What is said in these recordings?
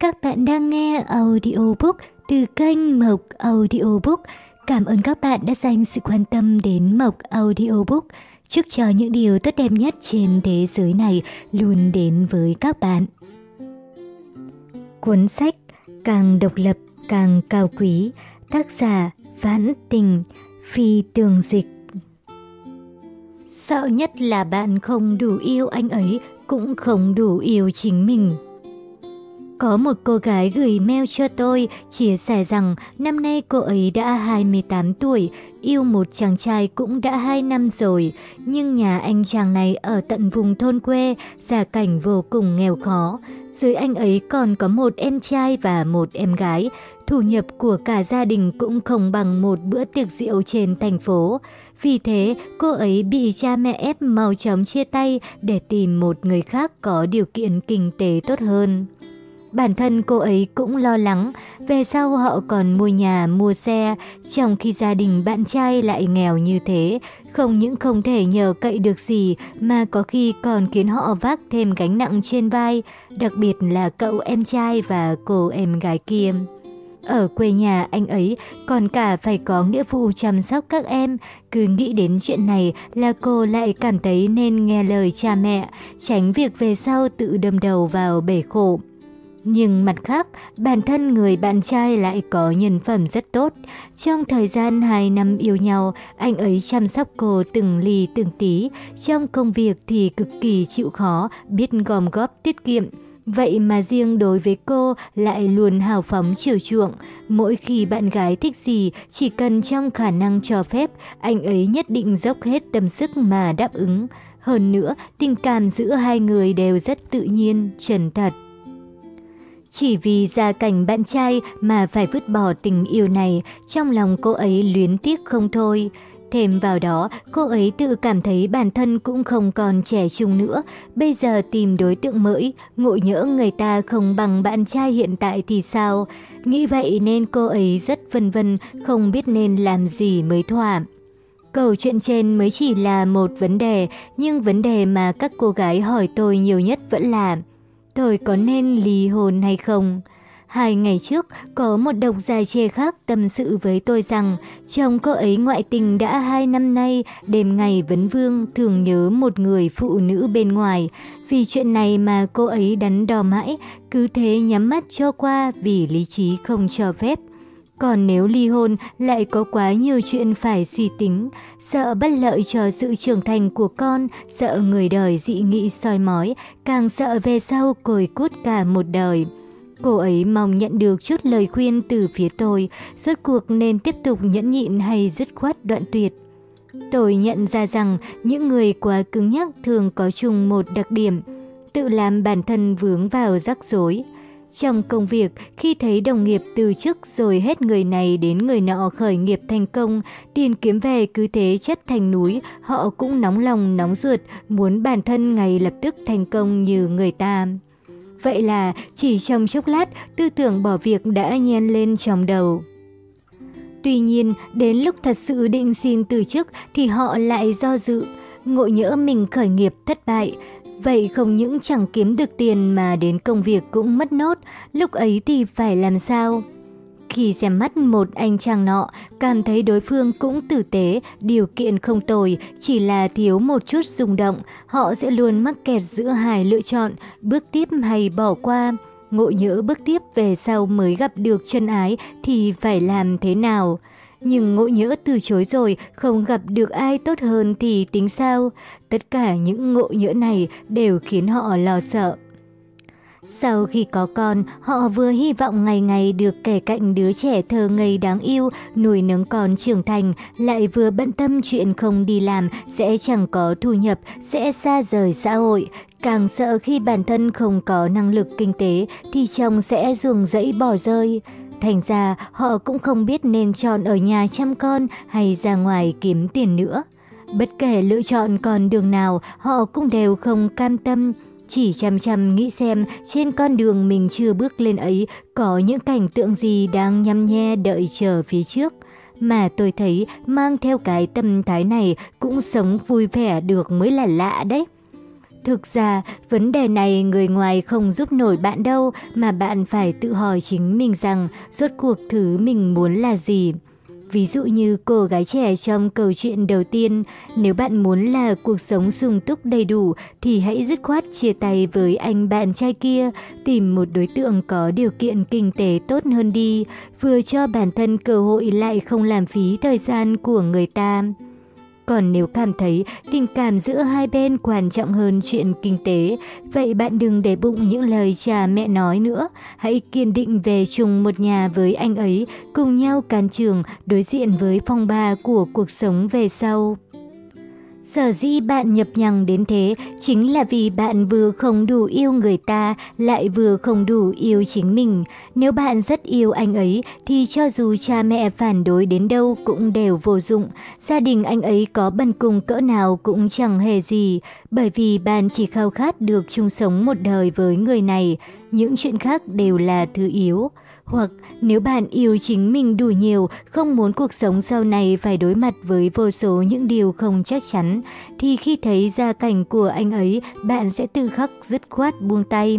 Các bạn đang nghe audiobook từ kênh Mộc Audiobook. Cảm ơn các bạn đã dành sự quan tâm đến Mộc Audiobook. Chúc cho những điều tốt đẹp nhất trên thế giới này luôn đến với các bạn. Cuốn sách Càng độc lập càng cao quý, tác giả Vãn Tình, Phi Tường Dịch. Sợ nhất là bạn không đủ yêu anh ấy, cũng không đủ yêu chính mình. Có một cô gái gửi mail cho tôi, chia sẻ rằng năm nay cô ấy đã 28 tuổi, yêu một chàng trai cũng đã 2 năm rồi, nhưng nhà anh chàng này ở tận vùng thôn quê, gia cảnh vô cùng nghèo khó. Dưới anh ấy còn có một em trai và một em gái, thu nhập của cả gia đình cũng không bằng một bữa tiệc rượu trên thành phố. Vì thế, cô ấy bị cha mẹ ép mau chóng chia tay để tìm một người khác có điều kiện kinh tế tốt hơn. Bản thân cô ấy cũng lo lắng, về sau họ còn mua nhà, mua xe, trong khi gia đình bạn trai lại nghèo như thế, không những không thể nhờ cậy được gì mà có khi còn khiến họ vác thêm gánh nặng trên vai, đặc biệt là cậu em trai và cô em gái kia. Ở quê nhà anh ấy còn cả phải có nghĩa vụ chăm sóc các em, cứ nghĩ đến chuyện này là cô lại cảm thấy nên nghe lời cha mẹ, tránh việc về sau tự đâm đầu vào bể khổ. Nhưng mặt khác, bản thân người bạn trai lại có nhân phẩm rất tốt. Trong thời gian 2 năm yêu nhau, anh ấy chăm sóc cô từng ly từng tí. Trong công việc thì cực kỳ chịu khó, biết gom góp tiết kiệm. Vậy mà riêng đối với cô lại luôn hào phóng chiều chuộng. Mỗi khi bạn gái thích gì, chỉ cần trong khả năng cho phép, anh ấy nhất định dốc hết tâm sức mà đáp ứng. Hơn nữa, tình cảm giữa hai người đều rất tự nhiên, chân thật. Chỉ vì gia cảnh bạn trai mà phải vứt bỏ tình yêu này, trong lòng cô ấy luyến tiếc không thôi. Thêm vào đó, cô ấy tự cảm thấy bản thân cũng không còn trẻ trung nữa. Bây giờ tìm đối tượng mới, ngộ nhỡ người ta không bằng bạn trai hiện tại thì sao? Nghĩ vậy nên cô ấy rất vân vân, không biết nên làm gì mới thỏa. Câu chuyện trên mới chỉ là một vấn đề, nhưng vấn đề mà các cô gái hỏi tôi nhiều nhất vẫn là tôi có nên ly hôn hay không? Hai ngày trước, có một độc giả chê khác tâm sự với tôi rằng chồng cô ấy ngoại tình đã hai năm nay, đêm ngày vấn vương thường nhớ một người phụ nữ bên ngoài. Vì chuyện này mà cô ấy đắn đo mãi, cứ thế nhắm mắt cho qua vì lý trí không cho phép. Còn nếu ly hôn lại có quá nhiều chuyện phải suy tính, sợ bất lợi cho sự trưởng thành của con, sợ người đời dị nghị soi mói, càng sợ về sau cồi cút cả một đời. Cô ấy mong nhận được chút lời khuyên từ phía tôi, suốt cuộc nên tiếp tục nhẫn nhịn hay dứt khoát đoạn tuyệt. Tôi nhận ra rằng những người quá cứng nhắc thường có chung một đặc điểm, tự làm bản thân vướng vào rắc rối. Trong công việc, khi thấy đồng nghiệp từ chức rồi hết người này đến người nọ khởi nghiệp thành công, tiền kiếm về cứ thế chất thành núi, họ cũng nóng lòng nóng ruột, muốn bản thân ngày lập tức thành công như người ta. Vậy là chỉ trong chốc lát, tư tưởng bỏ việc đã nhen lên trong đầu. Tuy nhiên, đến lúc thật sự định xin từ chức thì họ lại do dự, ngộ nhỡ mình khởi nghiệp thất bại, Vậy không những chẳng kiếm được tiền mà đến công việc cũng mất nốt, lúc ấy thì phải làm sao? Khi xem mắt một anh chàng nọ, cảm thấy đối phương cũng tử tế, điều kiện không tồi, chỉ là thiếu một chút rung động, họ sẽ luôn mắc kẹt giữa hai lựa chọn, bước tiếp hay bỏ qua. Ngộ nhỡ bước tiếp về sau mới gặp được chân ái thì phải làm thế nào? Nhưng ngộ nhỡ từ chối rồi, không gặp được ai tốt hơn thì tính sao? Tất cả những ngộ nhỡ này đều khiến họ lo sợ. Sau khi có con, họ vừa hy vọng ngày ngày được kể cạnh đứa trẻ thơ ngây đáng yêu, nuôi nấng con trưởng thành, lại vừa bận tâm chuyện không đi làm, sẽ chẳng có thu nhập, sẽ xa rời xã hội. Càng sợ khi bản thân không có năng lực kinh tế thì chồng sẽ ruồng rẫy bỏ rơi. Thành ra họ cũng không biết nên chọn ở nhà chăm con hay ra ngoài kiếm tiền nữa. Bất kể lựa chọn con đường nào, họ cũng đều không cam tâm. Chỉ chăm chăm nghĩ xem trên con đường mình chưa bước lên ấy có những cảnh tượng gì đang nhăm nhe đợi chờ phía trước. Mà tôi thấy mang theo cái tâm thái này cũng sống vui vẻ được mới là lạ đấy. Thực ra, vấn đề này người ngoài không giúp nổi bạn đâu, mà bạn phải tự hỏi chính mình rằng rốt cuộc thứ mình muốn là gì. Ví dụ như cô gái trẻ trong câu chuyện đầu tiên, nếu bạn muốn là cuộc sống sung túc đầy đủ thì hãy dứt khoát chia tay với anh bạn trai kia, tìm một đối tượng có điều kiện kinh tế tốt hơn đi, vừa cho bản thân cơ hội lại không làm phí thời gian của người ta. Còn nếu cảm thấy tình cảm giữa hai bên quan trọng hơn chuyện kinh tế, vậy bạn đừng để bụng những lời cha mẹ nói nữa. Hãy kiên định về chung một nhà với anh ấy, cùng nhau can trường đối diện với phong ba của cuộc sống về sau. Sở dĩ bạn nhập nhằng đến thế chính là vì bạn vừa không đủ yêu người ta, lại vừa không đủ yêu chính mình. Nếu bạn rất yêu anh ấy thì cho dù cha mẹ phản đối đến đâu cũng đều vô dụng. Gia đình anh ấy có bần cùng cỡ nào cũng chẳng hề gì, bởi vì bạn chỉ khao khát được chung sống một đời với người này. Những chuyện khác đều là thứ yếu. Hoặc nếu bạn yêu chính mình đủ nhiều, không muốn cuộc sống sau này phải đối mặt với vô số những điều không chắc chắn, thì khi thấy gia cảnh của anh ấy, bạn sẽ tự khắc dứt khoát buông tay.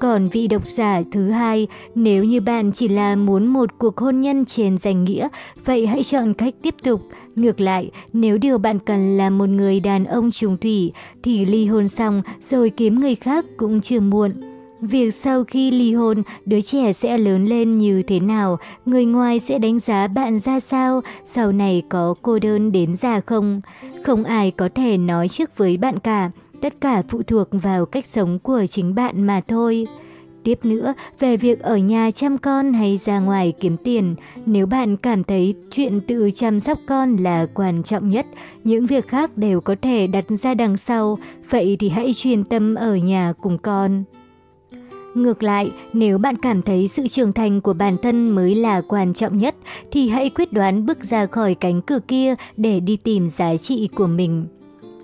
Còn vị độc giả thứ hai, nếu như bạn chỉ là muốn một cuộc hôn nhân trên danh nghĩa, vậy hãy chọn cách tiếp tục. Ngược lại, nếu điều bạn cần là một người đàn ông trùng thủy, thì ly hôn xong rồi kiếm người khác cũng chưa muộn. Việc sau khi ly hôn, đứa trẻ sẽ lớn lên như thế nào, người ngoài sẽ đánh giá bạn ra sao, sau này có cô đơn đến già không? Không ai có thể nói trước với bạn cả, tất cả phụ thuộc vào cách sống của chính bạn mà thôi. Tiếp nữa, về việc ở nhà chăm con hay ra ngoài kiếm tiền, nếu bạn cảm thấy chuyện tự chăm sóc con là quan trọng nhất, những việc khác đều có thể đặt ra đằng sau, vậy thì hãy chuyên tâm ở nhà cùng con. Ngược lại, nếu bạn cảm thấy sự trưởng thành của bản thân mới là quan trọng nhất, thì hãy quyết đoán bước ra khỏi cánh cửa kia để đi tìm giá trị của mình.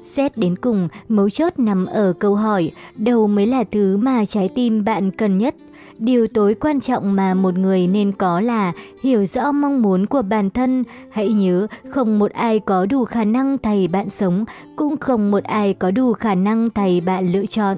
Xét đến cùng, mấu chốt nằm ở câu hỏi, đâu mới là thứ mà trái tim bạn cần nhất? Điều tối quan trọng mà một người nên có là hiểu rõ mong muốn của bản thân. Hãy nhớ, không một ai có đủ khả năng thầy bạn sống, cũng không một ai có đủ khả năng thầy bạn lựa chọn.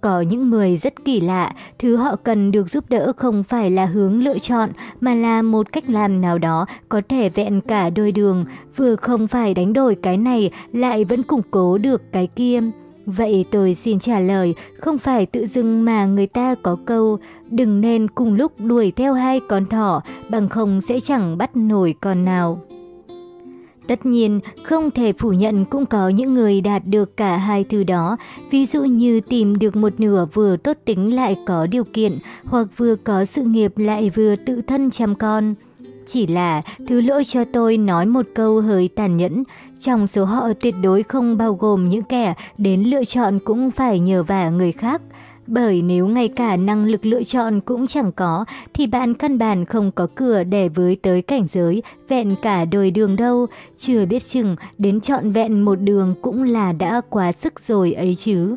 Có những người rất kỳ lạ, thứ họ cần được giúp đỡ không phải là hướng lựa chọn mà là một cách làm nào đó có thể vẹn cả đôi đường, vừa không phải đánh đổi cái này lại vẫn củng cố được cái kia. Vậy tôi xin trả lời, không phải tự dưng mà người ta có câu đừng nên cùng lúc đuổi theo hai con thỏ, bằng không sẽ chẳng bắt nổi con nào. Tất nhiên, không thể phủ nhận cũng có những người đạt được cả hai thứ đó, ví dụ như tìm được một nửa vừa tốt tính lại có điều kiện, hoặc vừa có sự nghiệp lại vừa tự thân chăm con. Chỉ là thứ lỗi cho tôi nói một câu hơi tàn nhẫn, trong số họ tuyệt đối không bao gồm những kẻ đến lựa chọn cũng phải nhờ vả người khác. Bởi nếu ngay cả năng lực lựa chọn cũng chẳng có, thì bạn căn bản không có cửa để với tới cảnh giới vẹn cả đôi đường đâu. Chưa biết chừng đến chọn vẹn một đường cũng là đã quá sức rồi ấy chứ.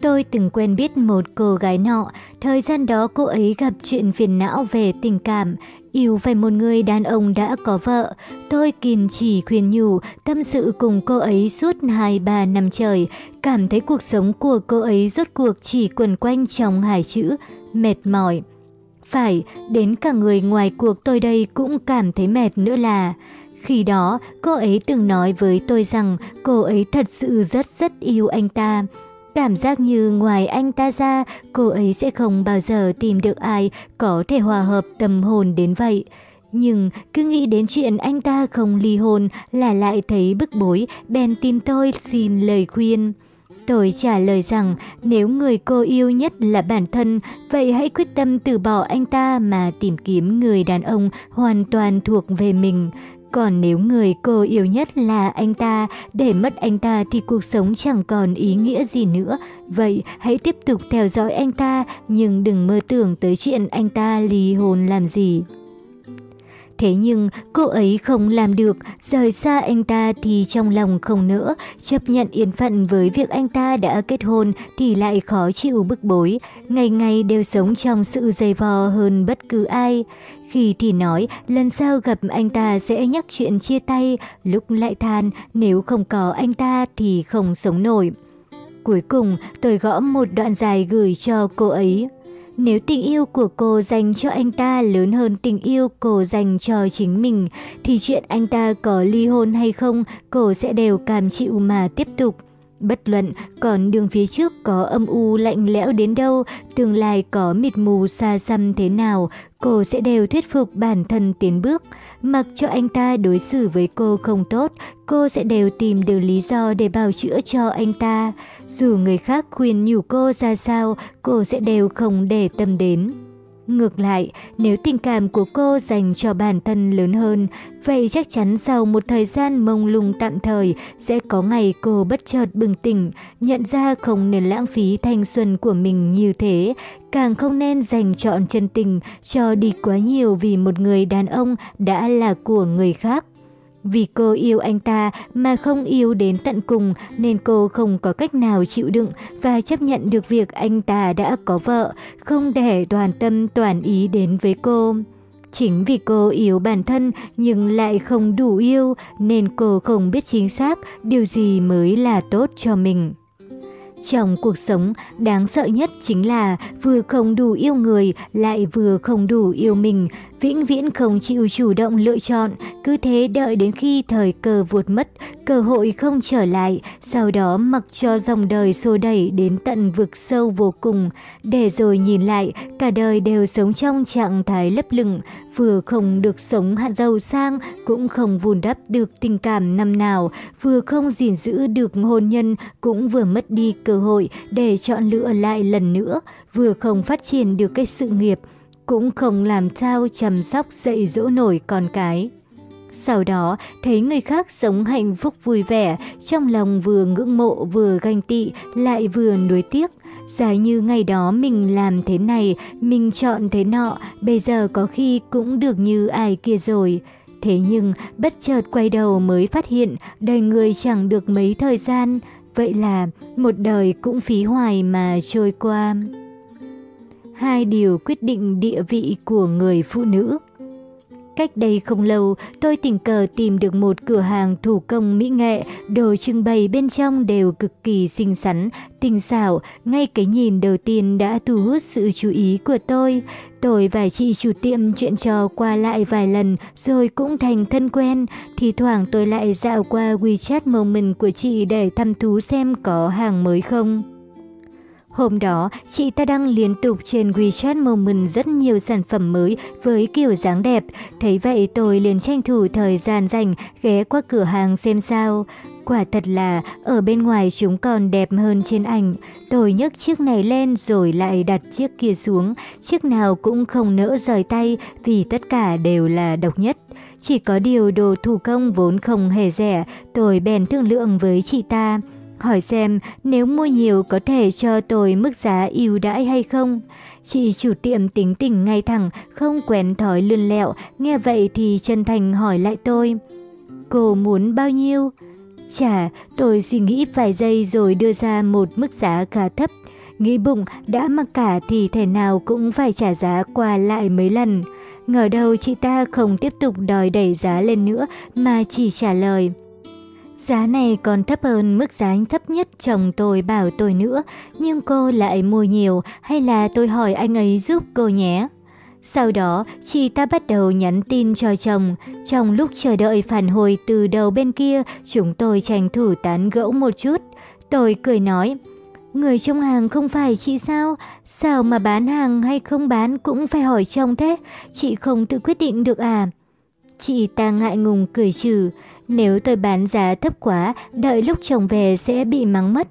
Tôi từng quen biết một cô gái nọ, thời gian đó cô ấy gặp chuyện phiền não về tình cảm, yêu phải một người đàn ông đã có vợ. Tôi kiên trì khuyên nhủ, tâm sự cùng cô ấy suốt 2-3 năm trời, cảm thấy cuộc sống của cô ấy rốt cuộc chỉ quần quanh trong hai chữ, mệt mỏi. Phải, đến cả người ngoài cuộc tôi đây cũng cảm thấy mệt nữa là... Khi đó, cô ấy từng nói với tôi rằng cô ấy thật sự rất rất yêu anh ta. Cảm giác như ngoài anh ta ra, cô ấy sẽ không bao giờ tìm được ai có thể hòa hợp tâm hồn đến vậy. Nhưng cứ nghĩ đến chuyện anh ta không ly hôn là lại thấy bức bối, bèn tìm tôi xin lời khuyên. Tôi trả lời rằng nếu người cô yêu nhất là bản thân, vậy hãy quyết tâm từ bỏ anh ta mà tìm kiếm người đàn ông hoàn toàn thuộc về mình. Còn nếu người cô yêu nhất là anh ta, để mất anh ta thì cuộc sống chẳng còn ý nghĩa gì nữa. Vậy hãy tiếp tục theo dõi anh ta, nhưng đừng mơ tưởng tới chuyện anh ta ly hôn làm gì. Thế nhưng cô ấy không làm được, rời xa anh ta thì trong lòng không nữa chấp nhận yên phận với việc anh ta đã kết hôn thì lại khó chịu bức bối, ngày ngày đều sống trong sự dày vò hơn bất cứ ai. Khi thì nói lần sau gặp anh ta sẽ nhắc chuyện chia tay, lúc lại than nếu không có anh ta thì không sống nổi. Cuối cùng, tôi gõ một đoạn dài gửi cho cô ấy. Nếu tình yêu của cô dành cho anh ta lớn hơn tình yêu cô dành cho chính mình, thì chuyện anh ta có ly hôn hay không, cô sẽ đều cam chịu mà tiếp tục. Bất luận còn đường phía trước có âm u lạnh lẽo đến đâu, tương lai có mịt mù xa xăm thế nào, cô sẽ đều thuyết phục bản thân tiến bước. Mặc cho anh ta đối xử với cô không tốt, cô sẽ đều tìm được lý do để bào chữa cho anh ta. Dù người khác khuyên nhủ cô ra sao, cô sẽ đều không để tâm đến. Ngược lại, nếu tình cảm của cô dành cho bản thân lớn hơn, vậy chắc chắn sau một thời gian mông lung tạm thời sẽ có ngày cô bất chợt bừng tỉnh, nhận ra không nên lãng phí thanh xuân của mình như thế, càng không nên dành trọn chân tình cho đi quá nhiều vì một người đàn ông đã là của người khác. Vì cô yêu anh ta mà không yêu đến tận cùng nên cô không có cách nào chịu đựng và chấp nhận được việc anh ta đã có vợ, không để toàn tâm toàn ý đến với cô. Chính vì cô yêu bản thân nhưng lại không đủ yêu nên cô không biết chính xác điều gì mới là tốt cho mình. Trong cuộc sống, đáng sợ nhất chính là vừa không đủ yêu người lại vừa không đủ yêu mình, vĩnh viễn không chịu chủ động lựa chọn, cứ thế đợi đến khi thời cơ vụt mất, cơ hội không trở lại, sau đó mặc cho dòng đời xô đẩy đến tận vực sâu vô cùng, để rồi nhìn lại, cả đời đều sống trong trạng thái lấp lửng, vừa không được sống hạn giàu sang, cũng không vun đắp được tình cảm năm nào, vừa không gìn giữ được hôn nhân, cũng vừa mất đi cơ hội để chọn lựa lại lần nữa, vừa không phát triển được cái sự nghiệp, cũng không làm sao chăm sóc dạy dỗ nổi con cái. Sau đó, thấy người khác sống hạnh phúc vui vẻ, trong lòng vừa ngưỡng mộ vừa ganh tị, lại vừa nuối tiếc. Giả như ngày đó mình làm thế này, mình chọn thế nọ, bây giờ có khi cũng được như ai kia rồi. Thế nhưng, bất chợt quay đầu mới phát hiện, đời người chẳng được mấy thời gian. Vậy là, một đời cũng phí hoài mà trôi qua hai điều quyết định địa vị của người phụ nữ. Cách đây không lâu, tôi tình cờ tìm được một cửa hàng thủ công mỹ nghệ, đồ trưng bày bên trong đều cực kỳ xinh xắn, tinh xảo, ngay cái nhìn đầu tiên đã thu hút sự chú ý của tôi. Tôi và chị chủ tiệm chuyện trò qua lại vài lần rồi cũng thành thân quen, thì thoảng tôi lại dạo qua WeChat Moment của chị để thăm thú xem có hàng mới không. Hôm đó, chị ta đăng liên tục trên WeChat Moment rất nhiều sản phẩm mới với kiểu dáng đẹp. Thấy vậy tôi liền tranh thủ thời gian dành ghé qua cửa hàng xem sao. Quả thật là ở bên ngoài chúng còn đẹp hơn trên ảnh. Tôi nhấc chiếc này lên rồi lại đặt chiếc kia xuống. Chiếc nào cũng không nỡ rời tay vì tất cả đều là độc nhất. Chỉ có điều đồ thủ công vốn không hề rẻ, tôi bèn thương lượng với chị ta hỏi xem nếu mua nhiều có thể cho tôi mức giá ưu đãi hay không. Chị chủ tiệm tính tình ngay thẳng, không quen thói lươn lẹo, nghe vậy thì chân thành hỏi lại tôi. Cô muốn bao nhiêu? Chả, tôi suy nghĩ vài giây rồi đưa ra một mức giá khá thấp. Nghĩ bụng đã mặc cả thì thể nào cũng phải trả giá qua lại mấy lần. Ngờ đâu chị ta không tiếp tục đòi đẩy giá lên nữa mà chỉ trả lời. Giá này còn thấp hơn mức giá thấp nhất chồng tôi bảo tôi nữa, nhưng cô lại mua nhiều hay là tôi hỏi anh ấy giúp cô nhé? Sau đó, chị ta bắt đầu nhắn tin cho chồng. Trong lúc chờ đợi phản hồi từ đầu bên kia, chúng tôi tranh thủ tán gẫu một chút. Tôi cười nói, người trong hàng không phải chị sao? Sao mà bán hàng hay không bán cũng phải hỏi chồng thế? Chị không tự quyết định được à? Chị ta ngại ngùng cười trừ. Nếu tôi bán giá thấp quá, đợi lúc chồng về sẽ bị mắng mất.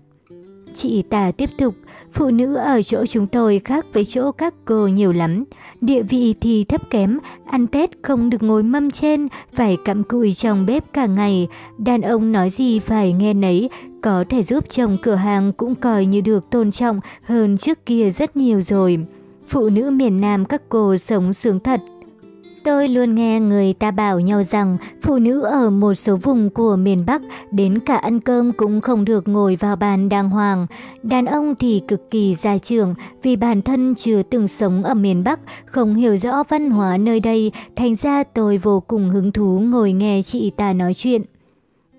Chị ta tiếp tục, phụ nữ ở chỗ chúng tôi khác với chỗ các cô nhiều lắm. Địa vị thì thấp kém, ăn Tết không được ngồi mâm trên, phải cặm cụi trong bếp cả ngày. Đàn ông nói gì phải nghe nấy, có thể giúp chồng cửa hàng cũng coi như được tôn trọng hơn trước kia rất nhiều rồi. Phụ nữ miền Nam các cô sống sướng thật. Tôi luôn nghe người ta bảo nhau rằng phụ nữ ở một số vùng của miền Bắc đến cả ăn cơm cũng không được ngồi vào bàn đàng hoàng. Đàn ông thì cực kỳ gia trưởng vì bản thân chưa từng sống ở miền Bắc, không hiểu rõ văn hóa nơi đây, thành ra tôi vô cùng hứng thú ngồi nghe chị ta nói chuyện.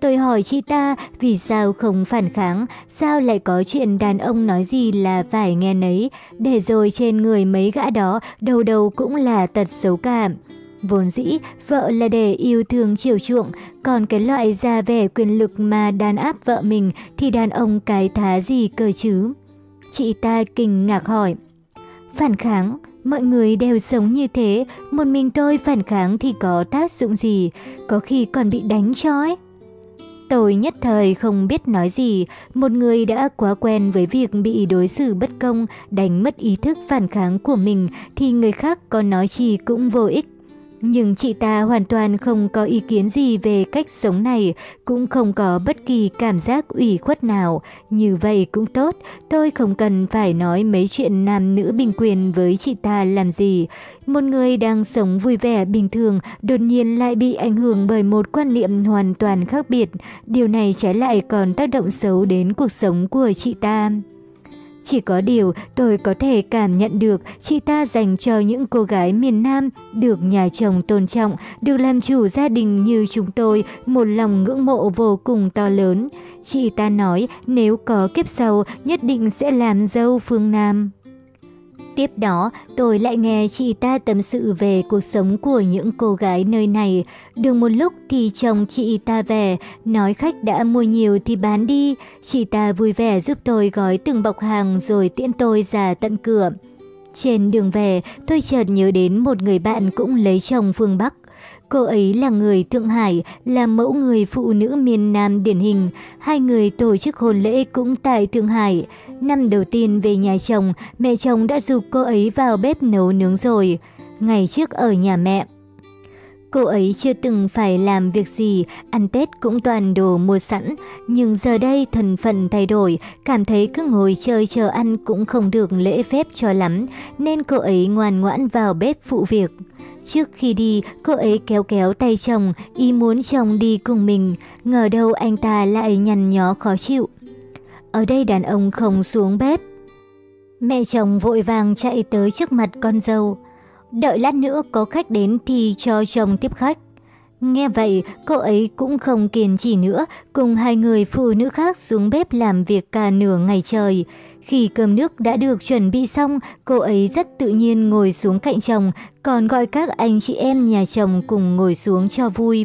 Tôi hỏi chị ta vì sao không phản kháng, sao lại có chuyện đàn ông nói gì là phải nghe nấy, để rồi trên người mấy gã đó đầu đầu cũng là tật xấu cảm. Vốn dĩ, vợ là để yêu thương chiều chuộng, còn cái loại ra vẻ quyền lực mà đàn áp vợ mình thì đàn ông cái thá gì cơ chứ? Chị ta kinh ngạc hỏi. Phản kháng, mọi người đều sống như thế, một mình tôi phản kháng thì có tác dụng gì, có khi còn bị đánh cho ấy. Tôi nhất thời không biết nói gì, một người đã quá quen với việc bị đối xử bất công, đánh mất ý thức phản kháng của mình thì người khác có nói gì cũng vô ích. Nhưng chị ta hoàn toàn không có ý kiến gì về cách sống này, cũng không có bất kỳ cảm giác ủy khuất nào. Như vậy cũng tốt, tôi không cần phải nói mấy chuyện nam nữ bình quyền với chị ta làm gì. Một người đang sống vui vẻ bình thường đột nhiên lại bị ảnh hưởng bởi một quan niệm hoàn toàn khác biệt. Điều này trái lại còn tác động xấu đến cuộc sống của chị ta. Chỉ có điều tôi có thể cảm nhận được chị ta dành cho những cô gái miền Nam được nhà chồng tôn trọng, được làm chủ gia đình như chúng tôi một lòng ngưỡng mộ vô cùng to lớn. Chị ta nói nếu có kiếp sau nhất định sẽ làm dâu phương Nam. Tiếp đó, tôi lại nghe chị ta tâm sự về cuộc sống của những cô gái nơi này. Được một lúc thì chồng chị ta về, nói khách đã mua nhiều thì bán đi. Chị ta vui vẻ giúp tôi gói từng bọc hàng rồi tiễn tôi ra tận cửa. Trên đường về, tôi chợt nhớ đến một người bạn cũng lấy chồng phương Bắc. Cô ấy là người Thượng Hải, là mẫu người phụ nữ miền Nam điển hình. Hai người tổ chức hôn lễ cũng tại Thượng Hải. Năm đầu tiên về nhà chồng, mẹ chồng đã dục cô ấy vào bếp nấu nướng rồi. Ngày trước ở nhà mẹ, Cô ấy chưa từng phải làm việc gì, ăn Tết cũng toàn đồ mua sẵn, nhưng giờ đây thần phận thay đổi, cảm thấy cứ ngồi chơi chờ ăn cũng không được lễ phép cho lắm, nên cô ấy ngoan ngoãn vào bếp phụ việc. Trước khi đi, cô ấy kéo kéo tay chồng, ý muốn chồng đi cùng mình, ngờ đâu anh ta lại nhằn nhó khó chịu. Ở đây đàn ông không xuống bếp. Mẹ chồng vội vàng chạy tới trước mặt con dâu. Đợi lát nữa có khách đến thì cho chồng tiếp khách. Nghe vậy, cô ấy cũng không kiên trì nữa, cùng hai người phụ nữ khác xuống bếp làm việc cả nửa ngày trời. Khi cơm nước đã được chuẩn bị xong, cô ấy rất tự nhiên ngồi xuống cạnh chồng, còn gọi các anh chị em nhà chồng cùng ngồi xuống cho vui.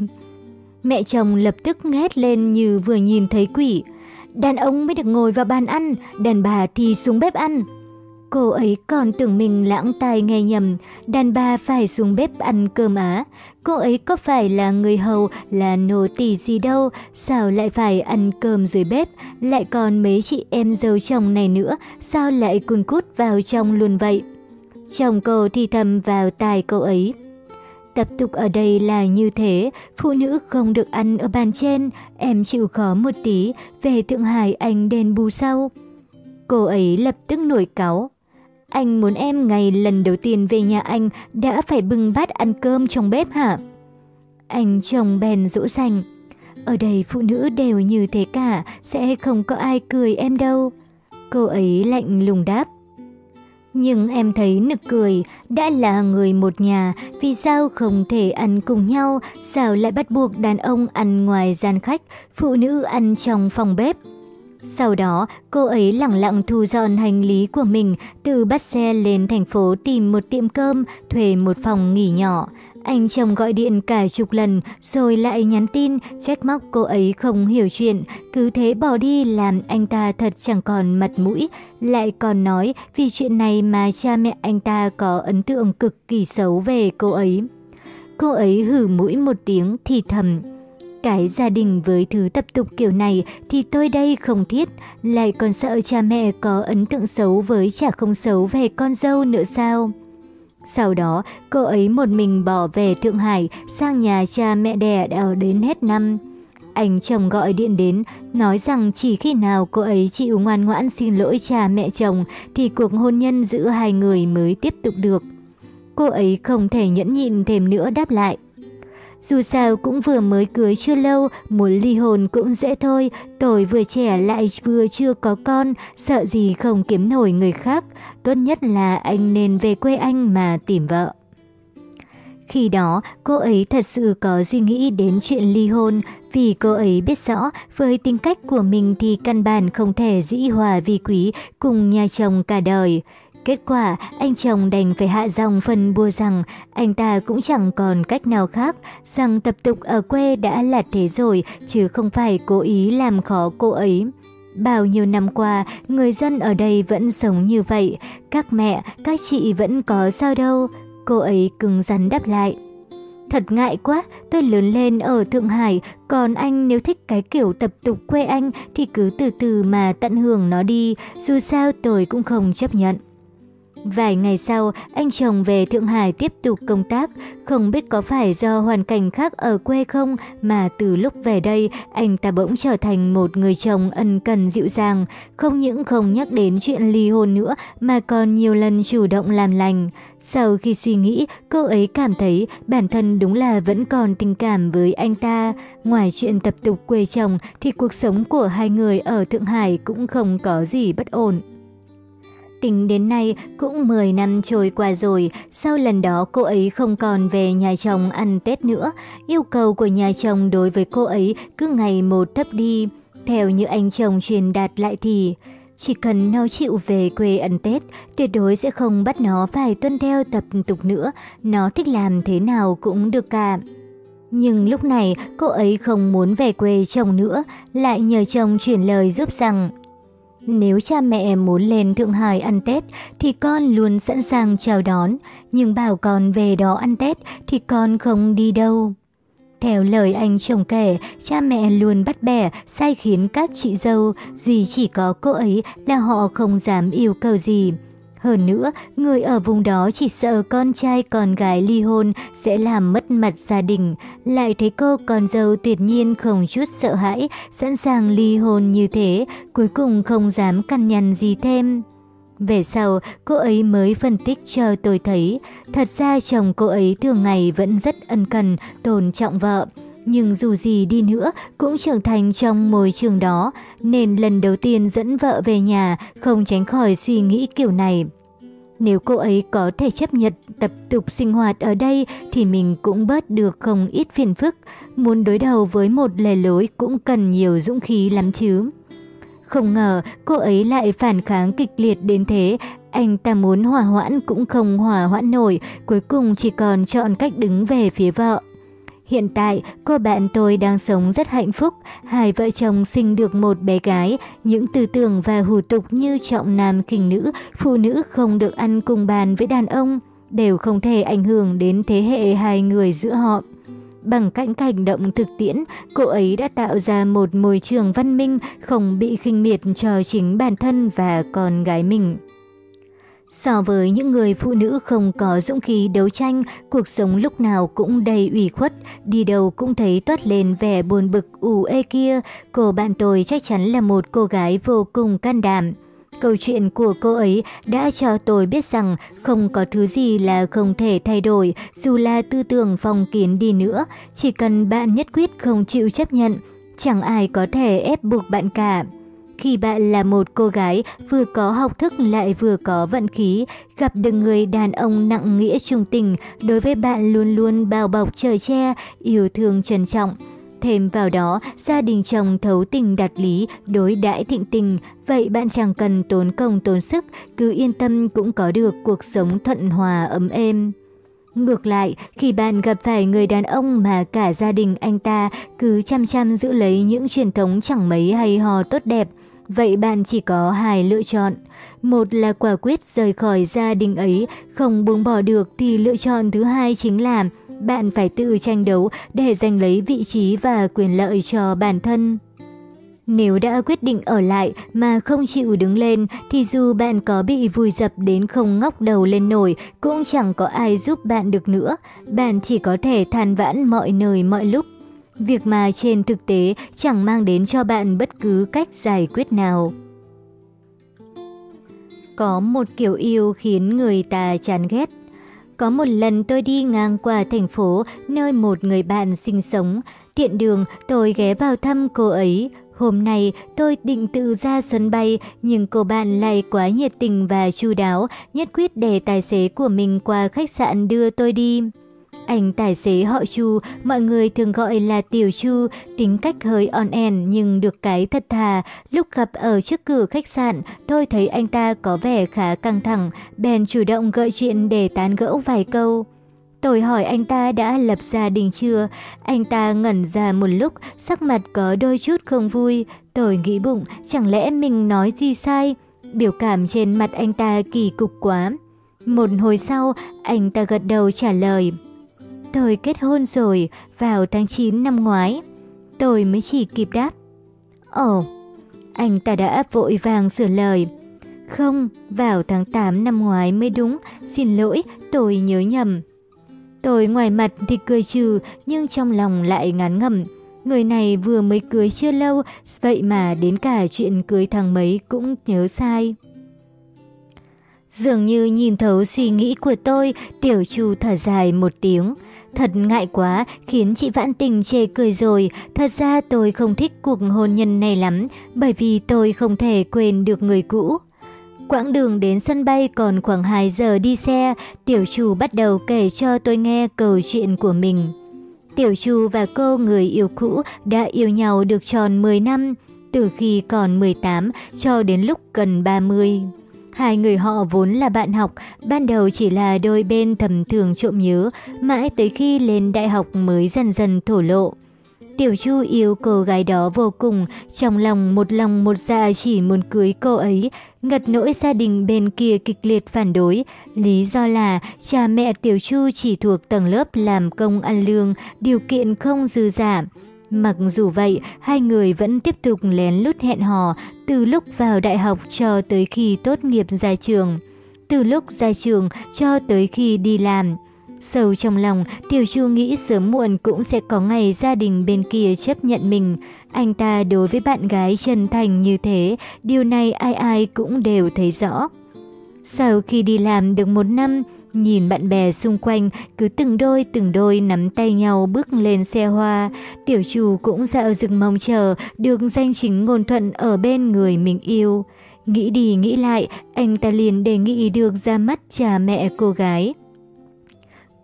Mẹ chồng lập tức ngét lên như vừa nhìn thấy quỷ. Đàn ông mới được ngồi vào bàn ăn, đàn bà thì xuống bếp ăn. Cô ấy còn tưởng mình lãng tai nghe nhầm, đàn bà phải xuống bếp ăn cơm á. Cô ấy có phải là người hầu, là nô tỳ gì đâu, sao lại phải ăn cơm dưới bếp, lại còn mấy chị em dâu chồng này nữa, sao lại cun cút vào trong luôn vậy? Chồng cô thì thầm vào tai cô ấy. Tập tục ở đây là như thế, phụ nữ không được ăn ở bàn trên, em chịu khó một tí, về Thượng Hải anh đền bù sau. Cô ấy lập tức nổi cáu. Anh muốn em ngày lần đầu tiên về nhà anh đã phải bưng bát ăn cơm trong bếp hả? Anh chồng bèn dỗ dành. Ở đây phụ nữ đều như thế cả, sẽ không có ai cười em đâu. Cô ấy lạnh lùng đáp. Nhưng em thấy nực cười, đã là người một nhà, vì sao không thể ăn cùng nhau, sao lại bắt buộc đàn ông ăn ngoài gian khách, phụ nữ ăn trong phòng bếp. Sau đó, cô ấy lặng lặng thu dọn hành lý của mình, từ bắt xe lên thành phố tìm một tiệm cơm, thuê một phòng nghỉ nhỏ. Anh chồng gọi điện cả chục lần, rồi lại nhắn tin, trách móc cô ấy không hiểu chuyện, cứ thế bỏ đi làm anh ta thật chẳng còn mặt mũi. Lại còn nói vì chuyện này mà cha mẹ anh ta có ấn tượng cực kỳ xấu về cô ấy. Cô ấy hử mũi một tiếng thì thầm. Cái gia đình với thứ tập tục kiểu này thì tôi đây không thiết, lại còn sợ cha mẹ có ấn tượng xấu với chả không xấu về con dâu nữa sao? Sau đó, cô ấy một mình bỏ về Thượng Hải sang nhà cha mẹ đẻ đã ở đến hết năm. Anh chồng gọi điện đến, nói rằng chỉ khi nào cô ấy chịu ngoan ngoãn xin lỗi cha mẹ chồng thì cuộc hôn nhân giữa hai người mới tiếp tục được. Cô ấy không thể nhẫn nhịn thêm nữa đáp lại. Dù sao cũng vừa mới cưới chưa lâu, muốn ly hôn cũng dễ thôi. Tôi vừa trẻ lại vừa chưa có con, sợ gì không kiếm nổi người khác. Tốt nhất là anh nên về quê anh mà tìm vợ. Khi đó, cô ấy thật sự có suy nghĩ đến chuyện ly hôn, vì cô ấy biết rõ với tính cách của mình thì căn bản không thể dĩ hòa vi quý cùng nhà chồng cả đời. Kết quả, anh chồng đành phải hạ dòng phần bua rằng anh ta cũng chẳng còn cách nào khác, rằng tập tục ở quê đã là thế rồi, chứ không phải cố ý làm khó cô ấy. Bao nhiêu năm qua, người dân ở đây vẫn sống như vậy, các mẹ, các chị vẫn có sao đâu. Cô ấy cứng rắn đáp lại. Thật ngại quá, tôi lớn lên ở Thượng Hải, còn anh nếu thích cái kiểu tập tục quê anh thì cứ từ từ mà tận hưởng nó đi, dù sao tôi cũng không chấp nhận. Vài ngày sau, anh chồng về Thượng Hải tiếp tục công tác, không biết có phải do hoàn cảnh khác ở quê không mà từ lúc về đây, anh ta bỗng trở thành một người chồng ân cần dịu dàng, không những không nhắc đến chuyện ly hôn nữa mà còn nhiều lần chủ động làm lành. Sau khi suy nghĩ, cô ấy cảm thấy bản thân đúng là vẫn còn tình cảm với anh ta. Ngoài chuyện tập tục quê chồng thì cuộc sống của hai người ở Thượng Hải cũng không có gì bất ổn. Tính đến nay cũng 10 năm trôi qua rồi, sau lần đó cô ấy không còn về nhà chồng ăn Tết nữa. Yêu cầu của nhà chồng đối với cô ấy cứ ngày một thấp đi. Theo như anh chồng truyền đạt lại thì, chỉ cần nó chịu về quê ăn Tết, tuyệt đối sẽ không bắt nó phải tuân theo tập tục nữa, nó thích làm thế nào cũng được cả. Nhưng lúc này cô ấy không muốn về quê chồng nữa, lại nhờ chồng chuyển lời giúp rằng nếu cha mẹ muốn lên Thượng Hải ăn Tết thì con luôn sẵn sàng chào đón, nhưng bảo con về đó ăn Tết thì con không đi đâu. Theo lời anh chồng kể, cha mẹ luôn bắt bẻ, sai khiến các chị dâu, duy chỉ có cô ấy là họ không dám yêu cầu gì. Hơn nữa, người ở vùng đó chỉ sợ con trai con gái ly hôn sẽ làm mất mặt gia đình. Lại thấy cô con dâu tuyệt nhiên không chút sợ hãi, sẵn sàng ly hôn như thế, cuối cùng không dám căn nhằn gì thêm. Về sau, cô ấy mới phân tích cho tôi thấy, thật ra chồng cô ấy thường ngày vẫn rất ân cần, tôn trọng vợ. Nhưng dù gì đi nữa cũng trưởng thành trong môi trường đó, nên lần đầu tiên dẫn vợ về nhà không tránh khỏi suy nghĩ kiểu này. Nếu cô ấy có thể chấp nhận tập tục sinh hoạt ở đây thì mình cũng bớt được không ít phiền phức. Muốn đối đầu với một lề lối cũng cần nhiều dũng khí lắm chứ. Không ngờ cô ấy lại phản kháng kịch liệt đến thế. Anh ta muốn hòa hoãn cũng không hòa hoãn nổi, cuối cùng chỉ còn chọn cách đứng về phía vợ. Hiện tại, cô bạn tôi đang sống rất hạnh phúc, hai vợ chồng sinh được một bé gái, những tư tưởng và hủ tục như trọng nam khinh nữ, phụ nữ không được ăn cùng bàn với đàn ông, đều không thể ảnh hưởng đến thế hệ hai người giữa họ. Bằng cảnh hành động thực tiễn, cô ấy đã tạo ra một môi trường văn minh không bị khinh miệt cho chính bản thân và con gái mình. So với những người phụ nữ không có dũng khí đấu tranh, cuộc sống lúc nào cũng đầy ủy khuất, đi đâu cũng thấy toát lên vẻ buồn bực ủ ê kia, cô bạn tôi chắc chắn là một cô gái vô cùng can đảm. Câu chuyện của cô ấy đã cho tôi biết rằng không có thứ gì là không thể thay đổi, dù là tư tưởng phong kiến đi nữa, chỉ cần bạn nhất quyết không chịu chấp nhận, chẳng ai có thể ép buộc bạn cả. Khi bạn là một cô gái vừa có học thức lại vừa có vận khí, gặp được người đàn ông nặng nghĩa trung tình, đối với bạn luôn luôn bao bọc trời che, yêu thương trân trọng. Thêm vào đó, gia đình chồng thấu tình đạt lý, đối đãi thịnh tình, vậy bạn chẳng cần tốn công tốn sức, cứ yên tâm cũng có được cuộc sống thuận hòa ấm êm. Ngược lại, khi bạn gặp phải người đàn ông mà cả gia đình anh ta cứ chăm chăm giữ lấy những truyền thống chẳng mấy hay hò tốt đẹp, Vậy bạn chỉ có hai lựa chọn. Một là quả quyết rời khỏi gia đình ấy, không buông bỏ được thì lựa chọn thứ hai chính là bạn phải tự tranh đấu để giành lấy vị trí và quyền lợi cho bản thân. Nếu đã quyết định ở lại mà không chịu đứng lên thì dù bạn có bị vùi dập đến không ngóc đầu lên nổi cũng chẳng có ai giúp bạn được nữa. Bạn chỉ có thể than vãn mọi nơi mọi lúc. Việc mà trên thực tế chẳng mang đến cho bạn bất cứ cách giải quyết nào. Có một kiểu yêu khiến người ta chán ghét. Có một lần tôi đi ngang qua thành phố nơi một người bạn sinh sống. Tiện đường tôi ghé vào thăm cô ấy. Hôm nay tôi định tự ra sân bay nhưng cô bạn lại quá nhiệt tình và chu đáo, nhất quyết để tài xế của mình qua khách sạn đưa tôi đi. Anh tài xế họ Chu, mọi người thường gọi là Tiểu Chu, tính cách hơi on end nhưng được cái thật thà. Lúc gặp ở trước cửa khách sạn, tôi thấy anh ta có vẻ khá căng thẳng, bèn chủ động gợi chuyện để tán gẫu vài câu. Tôi hỏi anh ta đã lập gia đình chưa? Anh ta ngẩn ra một lúc, sắc mặt có đôi chút không vui. Tôi nghĩ bụng, chẳng lẽ mình nói gì sai? Biểu cảm trên mặt anh ta kỳ cục quá. Một hồi sau, anh ta gật đầu trả lời. Tôi kết hôn rồi, vào tháng 9 năm ngoái. Tôi mới chỉ kịp đáp. Ồ, anh ta đã vội vàng sửa lời. Không, vào tháng 8 năm ngoái mới đúng, xin lỗi, tôi nhớ nhầm. Tôi ngoài mặt thì cười trừ, nhưng trong lòng lại ngán ngẩm. Người này vừa mới cưới chưa lâu, vậy mà đến cả chuyện cưới thằng mấy cũng nhớ sai. Dường như nhìn thấu suy nghĩ của tôi, tiểu chu thở dài một tiếng. Thật ngại quá, khiến chị Vãn Tình chê cười rồi. Thật ra tôi không thích cuộc hôn nhân này lắm, bởi vì tôi không thể quên được người cũ. Quãng đường đến sân bay còn khoảng 2 giờ đi xe, Tiểu chủ bắt đầu kể cho tôi nghe câu chuyện của mình. Tiểu Chu và cô người yêu cũ đã yêu nhau được tròn 10 năm, từ khi còn 18 cho đến lúc gần 30. Hai người họ vốn là bạn học, ban đầu chỉ là đôi bên thầm thường trộm nhớ, mãi tới khi lên đại học mới dần dần thổ lộ. Tiểu Chu yêu cô gái đó vô cùng, trong lòng một lòng một dạ chỉ muốn cưới cô ấy, ngật nỗi gia đình bên kia kịch liệt phản đối. Lý do là cha mẹ Tiểu Chu chỉ thuộc tầng lớp làm công ăn lương, điều kiện không dư giả. Mặc dù vậy, hai người vẫn tiếp tục lén lút hẹn hò từ lúc vào đại học cho tới khi tốt nghiệp ra trường. Từ lúc ra trường cho tới khi đi làm. Sâu trong lòng, Tiểu Chu nghĩ sớm muộn cũng sẽ có ngày gia đình bên kia chấp nhận mình. Anh ta đối với bạn gái chân thành như thế, điều này ai ai cũng đều thấy rõ. Sau khi đi làm được một năm, nhìn bạn bè xung quanh cứ từng đôi từng đôi nắm tay nhau bước lên xe hoa, tiểu chủ cũng dạo rừng mong chờ được danh chính ngôn thuận ở bên người mình yêu. Nghĩ đi nghĩ lại, anh ta liền đề nghị được ra mắt cha mẹ cô gái.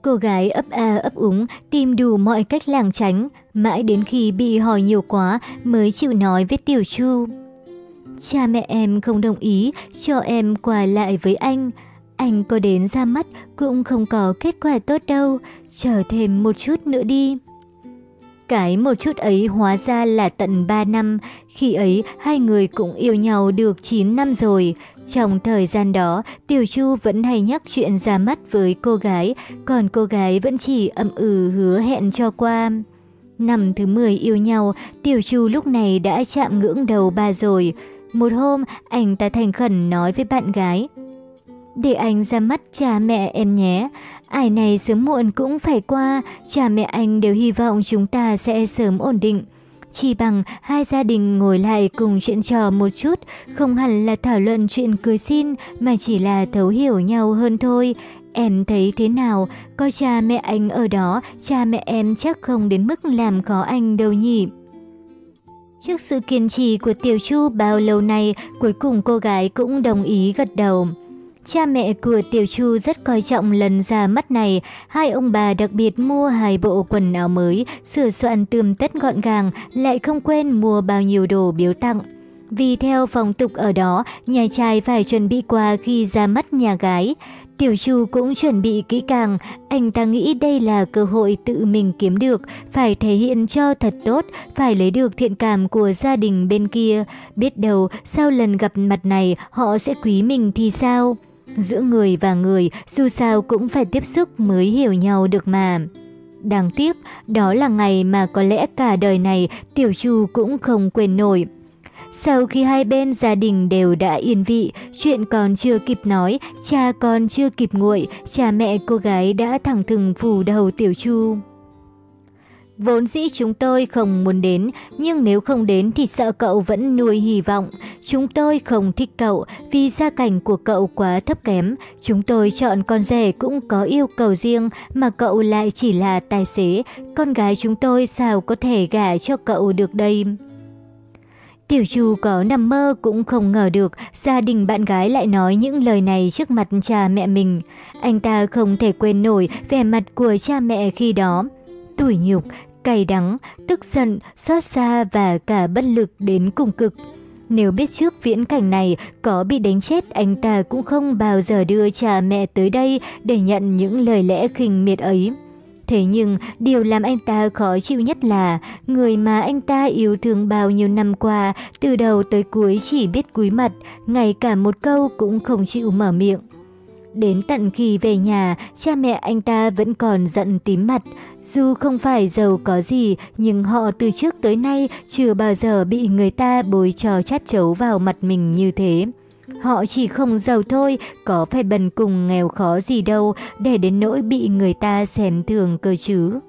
Cô gái ấp a ấp úng, tìm đủ mọi cách làng tránh, mãi đến khi bị hỏi nhiều quá mới chịu nói với Tiểu Chu. Cha mẹ em không đồng ý cho em qua lại với anh. Anh có đến ra mắt cũng không có kết quả tốt đâu, chờ thêm một chút nữa đi. Cái một chút ấy hóa ra là tận 3 năm, khi ấy hai người cũng yêu nhau được 9 năm rồi. Trong thời gian đó, Tiểu Chu vẫn hay nhắc chuyện ra mắt với cô gái, còn cô gái vẫn chỉ ậm ừ hứa hẹn cho qua. Năm thứ 10 yêu nhau, Tiểu Chu lúc này đã chạm ngưỡng đầu ba rồi. Một hôm, anh ta thành khẩn nói với bạn gái. Để anh ra mắt cha mẹ em nhé. Ai này sớm muộn cũng phải qua, cha mẹ anh đều hy vọng chúng ta sẽ sớm ổn định. Chỉ bằng hai gia đình ngồi lại cùng chuyện trò một chút, không hẳn là thảo luận chuyện cưới xin mà chỉ là thấu hiểu nhau hơn thôi. Em thấy thế nào, có cha mẹ anh ở đó, cha mẹ em chắc không đến mức làm khó anh đâu nhỉ. Trước sự kiên trì của Tiểu Chu bao lâu nay, cuối cùng cô gái cũng đồng ý gật đầu. Cha mẹ của Tiểu Chu rất coi trọng lần ra mắt này, hai ông bà đặc biệt mua hai bộ quần áo mới, sửa soạn tươm tất gọn gàng, lại không quên mua bao nhiêu đồ biếu tặng. Vì theo phong tục ở đó, nhà trai phải chuẩn bị quà khi ra mắt nhà gái. Tiểu Chu cũng chuẩn bị kỹ càng, anh ta nghĩ đây là cơ hội tự mình kiếm được, phải thể hiện cho thật tốt, phải lấy được thiện cảm của gia đình bên kia. Biết đâu, sau lần gặp mặt này họ sẽ quý mình thì sao? Giữa người và người dù sao cũng phải tiếp xúc mới hiểu nhau được mà. Đáng tiếc, đó là ngày mà có lẽ cả đời này Tiểu Chu cũng không quên nổi. Sau khi hai bên gia đình đều đã yên vị, chuyện còn chưa kịp nói, cha còn chưa kịp nguội, cha mẹ cô gái đã thẳng thừng phủ đầu Tiểu Chu. Vốn dĩ chúng tôi không muốn đến, nhưng nếu không đến thì sợ cậu vẫn nuôi hy vọng. Chúng tôi không thích cậu vì gia cảnh của cậu quá thấp kém. Chúng tôi chọn con rể cũng có yêu cầu riêng mà cậu lại chỉ là tài xế. Con gái chúng tôi sao có thể gả cho cậu được đây? Tiểu Chu có nằm mơ cũng không ngờ được gia đình bạn gái lại nói những lời này trước mặt cha mẹ mình. Anh ta không thể quên nổi vẻ mặt của cha mẹ khi đó. Tủi nhục, cay đắng, tức giận, xót xa và cả bất lực đến cùng cực. Nếu biết trước viễn cảnh này có bị đánh chết anh ta cũng không bao giờ đưa cha mẹ tới đây để nhận những lời lẽ khinh miệt ấy. Thế nhưng, điều làm anh ta khó chịu nhất là người mà anh ta yêu thương bao nhiêu năm qua, từ đầu tới cuối chỉ biết cúi mặt, ngay cả một câu cũng không chịu mở miệng. Đến tận khi về nhà, cha mẹ anh ta vẫn còn giận tím mặt. Dù không phải giàu có gì, nhưng họ từ trước tới nay chưa bao giờ bị người ta bồi trò chát chấu vào mặt mình như thế. Họ chỉ không giàu thôi, có phải bần cùng nghèo khó gì đâu để đến nỗi bị người ta xem thường cơ chứ.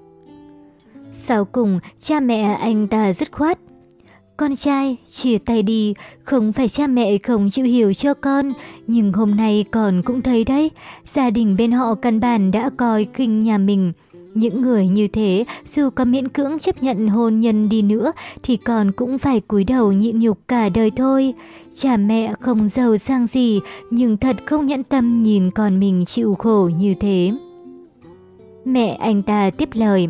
Sau cùng, cha mẹ anh ta dứt khoát. Con trai, chia tay đi, không phải cha mẹ không chịu hiểu cho con, nhưng hôm nay con cũng thấy đấy, gia đình bên họ căn bản đã coi kinh nhà mình. Những người như thế, dù có miễn cưỡng chấp nhận hôn nhân đi nữa, thì còn cũng phải cúi đầu nhịn nhục cả đời thôi. Cha mẹ không giàu sang gì, nhưng thật không nhẫn tâm nhìn con mình chịu khổ như thế. Mẹ anh ta tiếp lời.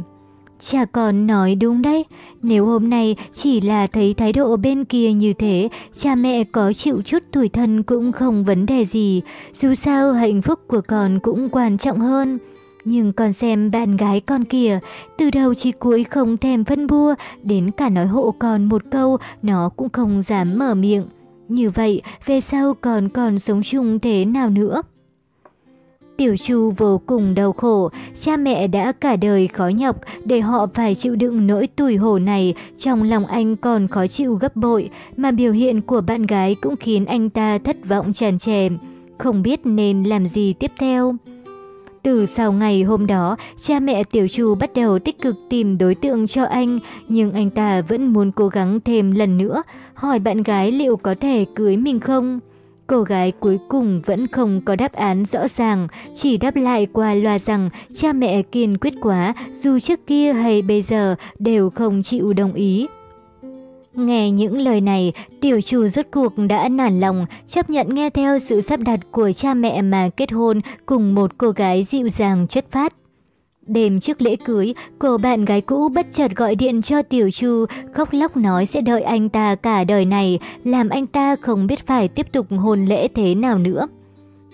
Cha con nói đúng đấy, nếu hôm nay chỉ là thấy thái độ bên kia như thế, cha mẹ có chịu chút tuổi thân cũng không vấn đề gì, dù sao hạnh phúc của con cũng quan trọng hơn. Nhưng con xem bạn gái con kìa, từ đầu chí cuối không thèm phân bua, đến cả nói hộ con một câu, nó cũng không dám mở miệng. Như vậy, về sau còn còn sống chung thế nào nữa? Tiểu Chu vô cùng đau khổ, cha mẹ đã cả đời khó nhọc để họ phải chịu đựng nỗi tủi hổ này, trong lòng anh còn khó chịu gấp bội, mà biểu hiện của bạn gái cũng khiến anh ta thất vọng tràn trề, không biết nên làm gì tiếp theo. Từ sau ngày hôm đó, cha mẹ Tiểu Chu bắt đầu tích cực tìm đối tượng cho anh, nhưng anh ta vẫn muốn cố gắng thêm lần nữa, hỏi bạn gái liệu có thể cưới mình không. Cô gái cuối cùng vẫn không có đáp án rõ ràng, chỉ đáp lại qua loa rằng cha mẹ kiên quyết quá, dù trước kia hay bây giờ đều không chịu đồng ý. Nghe những lời này, tiểu chủ rốt cuộc đã nản lòng, chấp nhận nghe theo sự sắp đặt của cha mẹ mà kết hôn cùng một cô gái dịu dàng chất phát. Đêm trước lễ cưới, cô bạn gái cũ bất chợt gọi điện cho Tiểu Chu, khóc lóc nói sẽ đợi anh ta cả đời này, làm anh ta không biết phải tiếp tục hôn lễ thế nào nữa.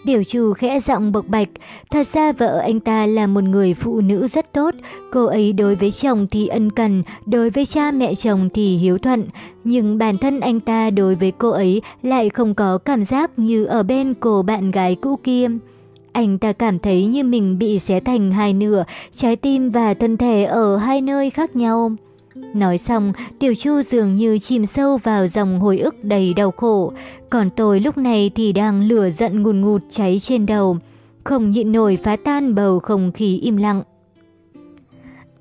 Tiểu Chu khẽ giọng bộc bạch, thật ra vợ anh ta là một người phụ nữ rất tốt, cô ấy đối với chồng thì ân cần, đối với cha mẹ chồng thì hiếu thuận, nhưng bản thân anh ta đối với cô ấy lại không có cảm giác như ở bên cô bạn gái cũ kia. Anh ta cảm thấy như mình bị xé thành hai nửa, trái tim và thân thể ở hai nơi khác nhau. Nói xong, Tiểu Chu dường như chìm sâu vào dòng hồi ức đầy đau khổ. Còn tôi lúc này thì đang lửa giận ngùn ngụt cháy trên đầu. Không nhịn nổi phá tan bầu không khí im lặng.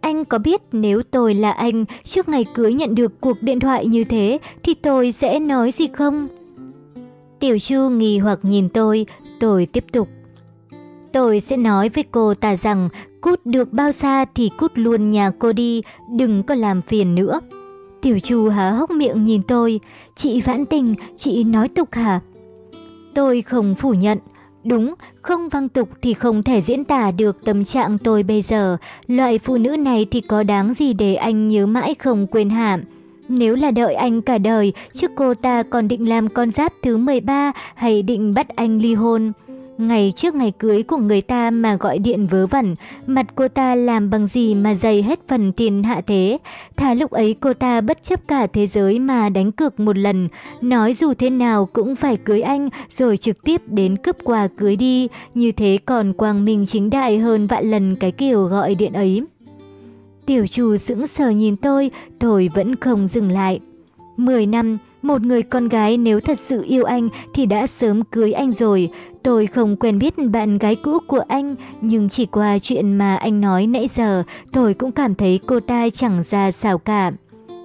Anh có biết nếu tôi là anh, trước ngày cưới nhận được cuộc điện thoại như thế, thì tôi sẽ nói gì không? Tiểu Chu nghi hoặc nhìn tôi, tôi tiếp tục. Tôi sẽ nói với cô ta rằng cút được bao xa thì cút luôn nhà cô đi, đừng có làm phiền nữa. Tiểu Chu há hốc miệng nhìn tôi, chị vãn tình, chị nói tục hả? Tôi không phủ nhận. Đúng, không văng tục thì không thể diễn tả được tâm trạng tôi bây giờ. Loại phụ nữ này thì có đáng gì để anh nhớ mãi không quên hả? Nếu là đợi anh cả đời, trước cô ta còn định làm con giáp thứ 13 hay định bắt anh ly hôn. Ngày trước ngày cưới của người ta mà gọi điện vớ vẩn, mặt cô ta làm bằng gì mà dày hết phần tiền hạ thế. Thà lúc ấy cô ta bất chấp cả thế giới mà đánh cược một lần, nói dù thế nào cũng phải cưới anh rồi trực tiếp đến cướp quà cưới đi, như thế còn quang minh chính đại hơn vạn lần cái kiểu gọi điện ấy. Tiểu chủ sững sờ nhìn tôi, tôi vẫn không dừng lại. Mười năm, một người con gái nếu thật sự yêu anh thì đã sớm cưới anh rồi. Tôi không quen biết bạn gái cũ của anh, nhưng chỉ qua chuyện mà anh nói nãy giờ, tôi cũng cảm thấy cô ta chẳng ra sao cả.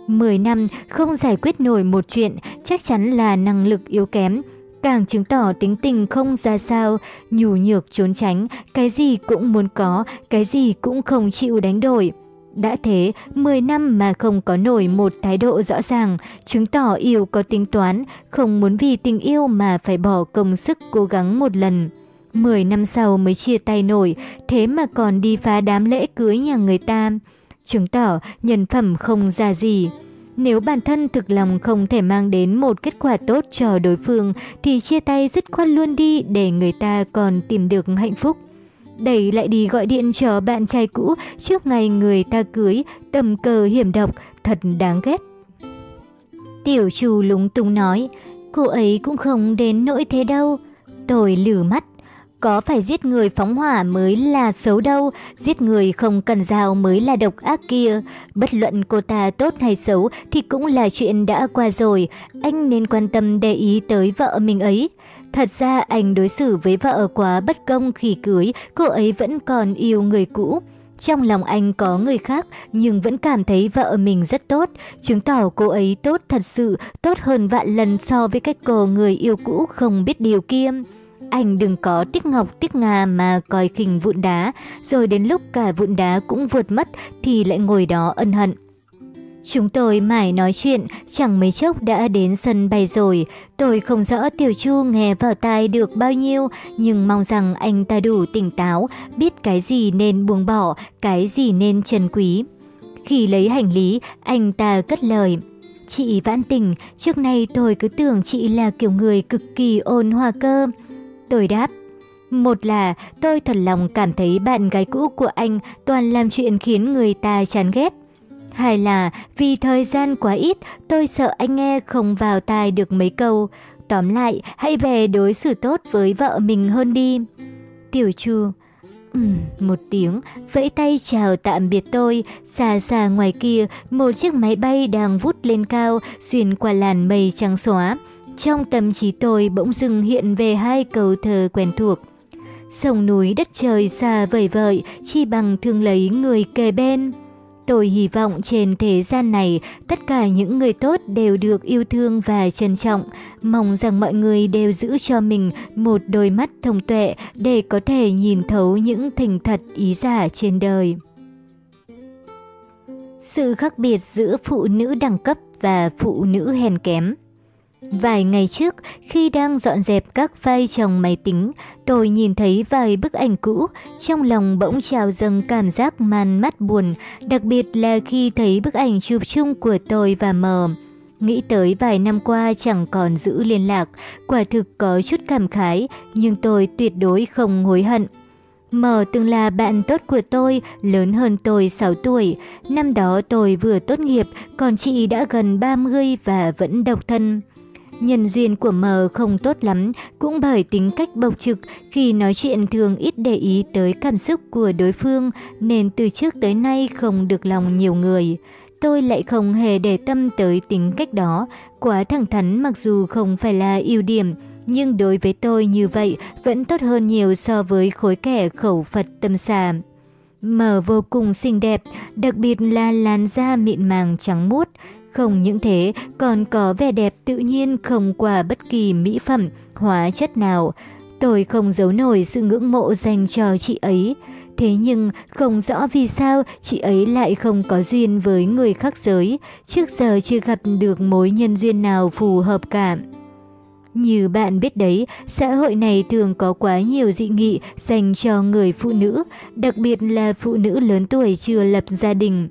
Mười năm không giải quyết nổi một chuyện, chắc chắn là năng lực yếu kém. Càng chứng tỏ tính tình không ra sao, nhủ nhược trốn tránh, cái gì cũng muốn có, cái gì cũng không chịu đánh đổi. Đã thế, 10 năm mà không có nổi một thái độ rõ ràng, chứng tỏ yêu có tính toán, không muốn vì tình yêu mà phải bỏ công sức cố gắng một lần. 10 năm sau mới chia tay nổi, thế mà còn đi phá đám lễ cưới nhà người ta. Chứng tỏ nhân phẩm không ra gì. Nếu bản thân thực lòng không thể mang đến một kết quả tốt cho đối phương thì chia tay dứt khoát luôn đi để người ta còn tìm được hạnh phúc. Đẩy lại đi gọi điện cho bạn trai cũ trước ngày người ta cưới, tầm cờ hiểm độc, thật đáng ghét. Tiểu chủ lúng túng nói, cô ấy cũng không đến nỗi thế đâu. Tôi lử mắt, có phải giết người phóng hỏa mới là xấu đâu, giết người không cần dao mới là độc ác kia. Bất luận cô ta tốt hay xấu thì cũng là chuyện đã qua rồi, anh nên quan tâm để ý tới vợ mình ấy. Thật ra anh đối xử với vợ quá bất công khi cưới, cô ấy vẫn còn yêu người cũ. Trong lòng anh có người khác nhưng vẫn cảm thấy vợ mình rất tốt, chứng tỏ cô ấy tốt thật sự, tốt hơn vạn lần so với cách cô người yêu cũ không biết điều kia. Anh đừng có tiếc ngọc tiếc ngà mà coi khinh vụn đá, rồi đến lúc cả vụn đá cũng vượt mất thì lại ngồi đó ân hận. Chúng tôi mãi nói chuyện, chẳng mấy chốc đã đến sân bay rồi. Tôi không rõ Tiểu Chu nghe vào tai được bao nhiêu, nhưng mong rằng anh ta đủ tỉnh táo, biết cái gì nên buông bỏ, cái gì nên trân quý. Khi lấy hành lý, anh ta cất lời. Chị vãn tình, trước nay tôi cứ tưởng chị là kiểu người cực kỳ ôn hòa cơ. Tôi đáp, một là tôi thật lòng cảm thấy bạn gái cũ của anh toàn làm chuyện khiến người ta chán ghét hay là vì thời gian quá ít, tôi sợ anh nghe không vào tai được mấy câu. Tóm lại, hãy về đối xử tốt với vợ mình hơn đi. Tiểu Chu Ừm, một tiếng, vẫy tay chào tạm biệt tôi, xa xa ngoài kia, một chiếc máy bay đang vút lên cao, xuyên qua làn mây trắng xóa. Trong tâm trí tôi bỗng dưng hiện về hai câu thơ quen thuộc. Sông núi đất trời xa vời vợi, chi bằng thương lấy người kề bên. Tôi hy vọng trên thế gian này, tất cả những người tốt đều được yêu thương và trân trọng. Mong rằng mọi người đều giữ cho mình một đôi mắt thông tuệ để có thể nhìn thấu những thành thật ý giả trên đời. Sự khác biệt giữa phụ nữ đẳng cấp và phụ nữ hèn kém Vài ngày trước, khi đang dọn dẹp các file trong máy tính, tôi nhìn thấy vài bức ảnh cũ, trong lòng bỗng trào dâng cảm giác man mắt buồn, đặc biệt là khi thấy bức ảnh chụp chung của tôi và mờ. Nghĩ tới vài năm qua chẳng còn giữ liên lạc, quả thực có chút cảm khái, nhưng tôi tuyệt đối không hối hận. Mờ từng là bạn tốt của tôi, lớn hơn tôi 6 tuổi. Năm đó tôi vừa tốt nghiệp, còn chị đã gần 30 và vẫn độc thân. Nhân duyên của mờ không tốt lắm, cũng bởi tính cách bộc trực khi nói chuyện thường ít để ý tới cảm xúc của đối phương nên từ trước tới nay không được lòng nhiều người. Tôi lại không hề để tâm tới tính cách đó, quá thẳng thắn mặc dù không phải là ưu điểm, nhưng đối với tôi như vậy vẫn tốt hơn nhiều so với khối kẻ khẩu Phật tâm xà. Mờ vô cùng xinh đẹp, đặc biệt là làn da mịn màng trắng muốt, không những thế, còn có vẻ đẹp tự nhiên không qua bất kỳ mỹ phẩm, hóa chất nào. Tôi không giấu nổi sự ngưỡng mộ dành cho chị ấy. Thế nhưng không rõ vì sao chị ấy lại không có duyên với người khác giới, trước giờ chưa gặp được mối nhân duyên nào phù hợp cả. Như bạn biết đấy, xã hội này thường có quá nhiều dị nghị dành cho người phụ nữ, đặc biệt là phụ nữ lớn tuổi chưa lập gia đình.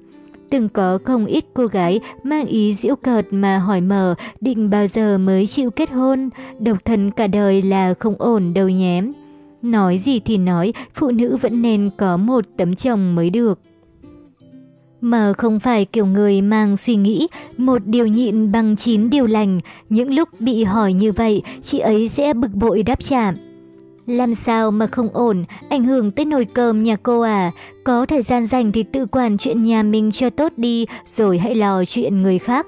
Từng có không ít cô gái mang ý diễu cợt mà hỏi mờ định bao giờ mới chịu kết hôn, độc thân cả đời là không ổn đâu nhém. Nói gì thì nói, phụ nữ vẫn nên có một tấm chồng mới được. Mờ không phải kiểu người mang suy nghĩ, một điều nhịn bằng chín điều lành. Những lúc bị hỏi như vậy, chị ấy sẽ bực bội đáp trả. Làm sao mà không ổn, ảnh hưởng tới nồi cơm nhà cô à? Có thời gian dành thì tự quản chuyện nhà mình cho tốt đi, rồi hãy lo chuyện người khác.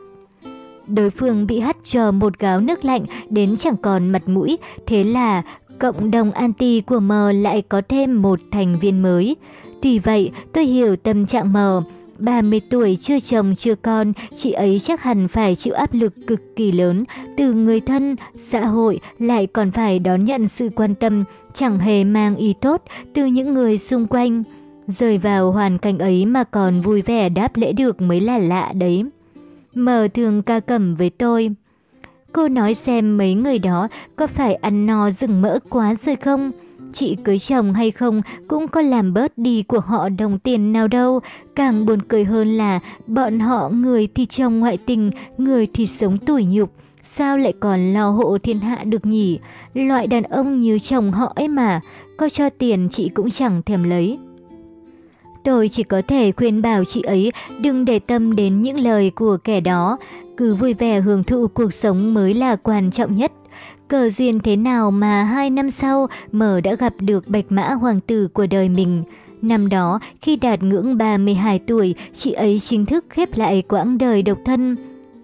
Đối phương bị hắt cho một gáo nước lạnh đến chẳng còn mặt mũi, thế là cộng đồng anti của mờ lại có thêm một thành viên mới. Tuy vậy, tôi hiểu tâm trạng mờ, 30 tuổi chưa chồng chưa con, chị ấy chắc hẳn phải chịu áp lực cực kỳ lớn từ người thân, xã hội lại còn phải đón nhận sự quan tâm chẳng hề mang ý tốt từ những người xung quanh. Rời vào hoàn cảnh ấy mà còn vui vẻ đáp lễ được mới là lạ đấy. Mờ thường ca cẩm với tôi. Cô nói xem mấy người đó có phải ăn no rừng mỡ quá rồi không? Chị cưới chồng hay không cũng có làm bớt đi của họ đồng tiền nào đâu. Càng buồn cười hơn là bọn họ người thì chồng ngoại tình, người thì sống tủi nhục. Sao lại còn lo hộ thiên hạ được nhỉ? Loại đàn ông như chồng họ ấy mà, có cho tiền chị cũng chẳng thèm lấy. Tôi chỉ có thể khuyên bảo chị ấy đừng để tâm đến những lời của kẻ đó, cứ vui vẻ hưởng thụ cuộc sống mới là quan trọng nhất. Cờ duyên thế nào mà hai năm sau Mở đã gặp được bạch mã hoàng tử của đời mình. Năm đó, khi đạt ngưỡng 32 tuổi, chị ấy chính thức khép lại quãng đời độc thân.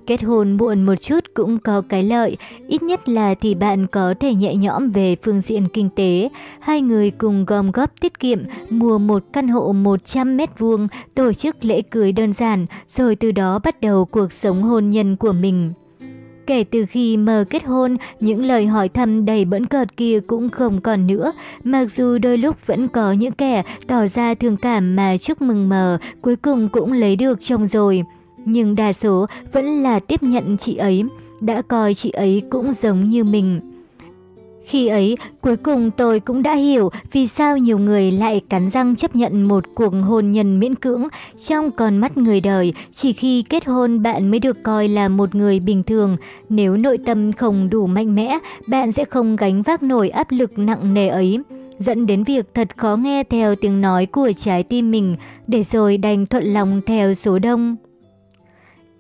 Kết hôn muộn một chút cũng có cái lợi, ít nhất là thì bạn có thể nhẹ nhõm về phương diện kinh tế. Hai người cùng gom góp tiết kiệm, mua một căn hộ 100 mét vuông, tổ chức lễ cưới đơn giản, rồi từ đó bắt đầu cuộc sống hôn nhân của mình. Kể từ khi mờ kết hôn, những lời hỏi thăm đầy bỡn cợt kia cũng không còn nữa. Mặc dù đôi lúc vẫn có những kẻ tỏ ra thương cảm mà chúc mừng mờ, cuối cùng cũng lấy được chồng rồi. Nhưng đa số vẫn là tiếp nhận chị ấy, đã coi chị ấy cũng giống như mình. Khi ấy, cuối cùng tôi cũng đã hiểu vì sao nhiều người lại cắn răng chấp nhận một cuộc hôn nhân miễn cưỡng. Trong con mắt người đời, chỉ khi kết hôn bạn mới được coi là một người bình thường. Nếu nội tâm không đủ mạnh mẽ, bạn sẽ không gánh vác nổi áp lực nặng nề ấy dẫn đến việc thật khó nghe theo tiếng nói của trái tim mình, để rồi đành thuận lòng theo số đông.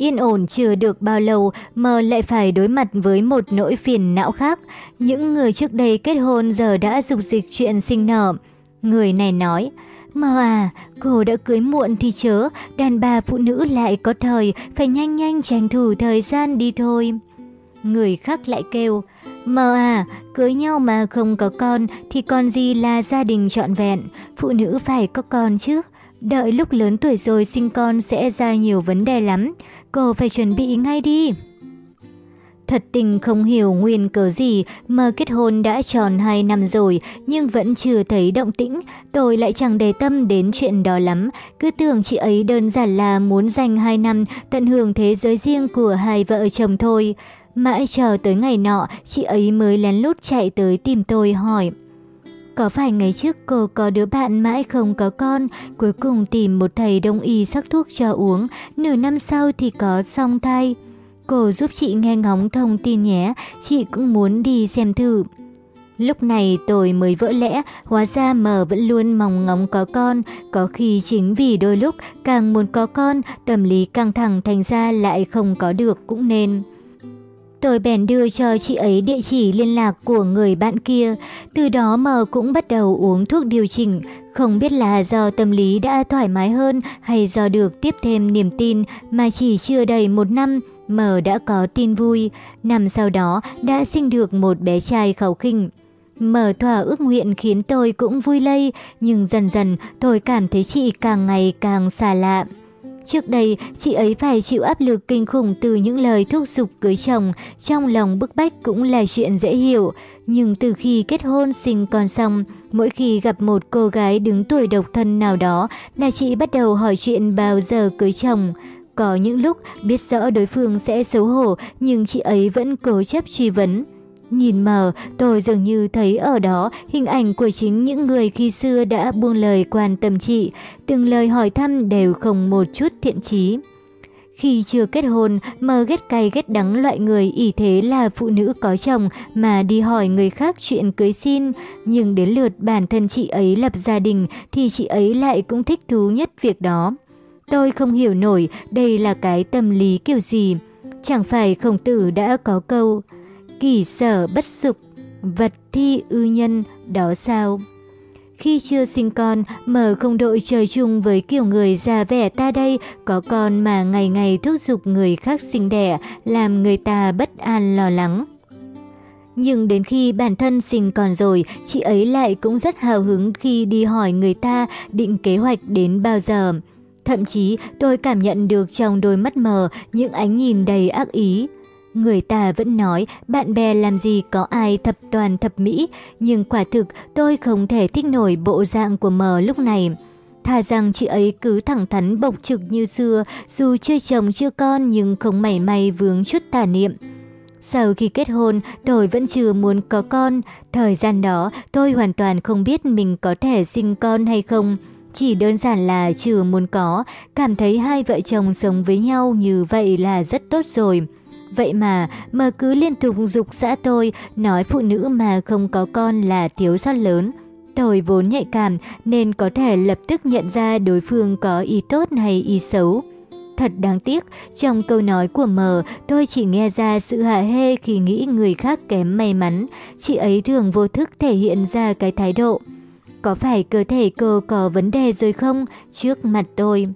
Yên ổn chưa được bao lâu Mờ lại phải đối mặt với một nỗi phiền não khác. Những người trước đây kết hôn giờ đã dục dịch chuyện sinh nở. Người này nói, Mờ à, cô đã cưới muộn thì chớ, đàn bà phụ nữ lại có thời, phải nhanh nhanh tranh thủ thời gian đi thôi. Người khác lại kêu, Mờ à, cưới nhau mà không có con thì còn gì là gia đình trọn vẹn, phụ nữ phải có con chứ. Đợi lúc lớn tuổi rồi sinh con sẽ ra nhiều vấn đề lắm cô phải chuẩn bị ngay đi. Thật tình không hiểu nguyên cớ gì mà kết hôn đã tròn 2 năm rồi nhưng vẫn chưa thấy động tĩnh. Tôi lại chẳng để tâm đến chuyện đó lắm. Cứ tưởng chị ấy đơn giản là muốn dành 2 năm tận hưởng thế giới riêng của hai vợ chồng thôi. Mãi chờ tới ngày nọ, chị ấy mới lén lút chạy tới tìm tôi hỏi. Có phải ngày trước cô có đứa bạn mãi không có con, cuối cùng tìm một thầy đông y sắc thuốc cho uống, nửa năm sau thì có song thai. Cô giúp chị nghe ngóng thông tin nhé, chị cũng muốn đi xem thử. Lúc này tôi mới vỡ lẽ, hóa ra mờ vẫn luôn mong ngóng có con, có khi chính vì đôi lúc càng muốn có con, tâm lý căng thẳng thành ra lại không có được cũng nên. Tôi bèn đưa cho chị ấy địa chỉ liên lạc của người bạn kia, từ đó mờ cũng bắt đầu uống thuốc điều chỉnh, không biết là do tâm lý đã thoải mái hơn hay do được tiếp thêm niềm tin mà chỉ chưa đầy một năm, mờ đã có tin vui, năm sau đó đã sinh được một bé trai khẩu khinh. Mở thỏa ước nguyện khiến tôi cũng vui lây, nhưng dần dần tôi cảm thấy chị càng ngày càng xa lạ. Trước đây, chị ấy phải chịu áp lực kinh khủng từ những lời thúc giục cưới chồng, trong lòng bức bách cũng là chuyện dễ hiểu. Nhưng từ khi kết hôn sinh con xong, mỗi khi gặp một cô gái đứng tuổi độc thân nào đó là chị bắt đầu hỏi chuyện bao giờ cưới chồng. Có những lúc biết rõ đối phương sẽ xấu hổ nhưng chị ấy vẫn cố chấp truy vấn. Nhìn mờ, tôi dường như thấy ở đó hình ảnh của chính những người khi xưa đã buông lời quan tâm chị, từng lời hỏi thăm đều không một chút thiện chí. Khi chưa kết hôn, mờ ghét cay ghét đắng loại người ỷ thế là phụ nữ có chồng mà đi hỏi người khác chuyện cưới xin. Nhưng đến lượt bản thân chị ấy lập gia đình thì chị ấy lại cũng thích thú nhất việc đó. Tôi không hiểu nổi đây là cái tâm lý kiểu gì. Chẳng phải khổng tử đã có câu kỳ sở bất dục, vật thi ư nhân, đó sao? Khi chưa sinh con, mở không đội trời chung với kiểu người già vẻ ta đây, có con mà ngày ngày thúc giục người khác sinh đẻ, làm người ta bất an lo lắng. Nhưng đến khi bản thân sinh con rồi, chị ấy lại cũng rất hào hứng khi đi hỏi người ta định kế hoạch đến bao giờ. Thậm chí tôi cảm nhận được trong đôi mắt mờ những ánh nhìn đầy ác ý. Người ta vẫn nói bạn bè làm gì có ai thập toàn thập mỹ, nhưng quả thực tôi không thể thích nổi bộ dạng của mờ lúc này. Thà rằng chị ấy cứ thẳng thắn bộc trực như xưa, dù chưa chồng chưa con nhưng không mảy may vướng chút tà niệm. Sau khi kết hôn, tôi vẫn chưa muốn có con. Thời gian đó, tôi hoàn toàn không biết mình có thể sinh con hay không. Chỉ đơn giản là chưa muốn có, cảm thấy hai vợ chồng sống với nhau như vậy là rất tốt rồi. Vậy mà, mà cứ liên tục dục xã tôi, nói phụ nữ mà không có con là thiếu sót lớn. Tôi vốn nhạy cảm nên có thể lập tức nhận ra đối phương có ý tốt hay ý xấu. Thật đáng tiếc, trong câu nói của mờ, tôi chỉ nghe ra sự hạ hê khi nghĩ người khác kém may mắn. Chị ấy thường vô thức thể hiện ra cái thái độ. Có phải cơ thể cô có vấn đề rồi không? Trước mặt tôi.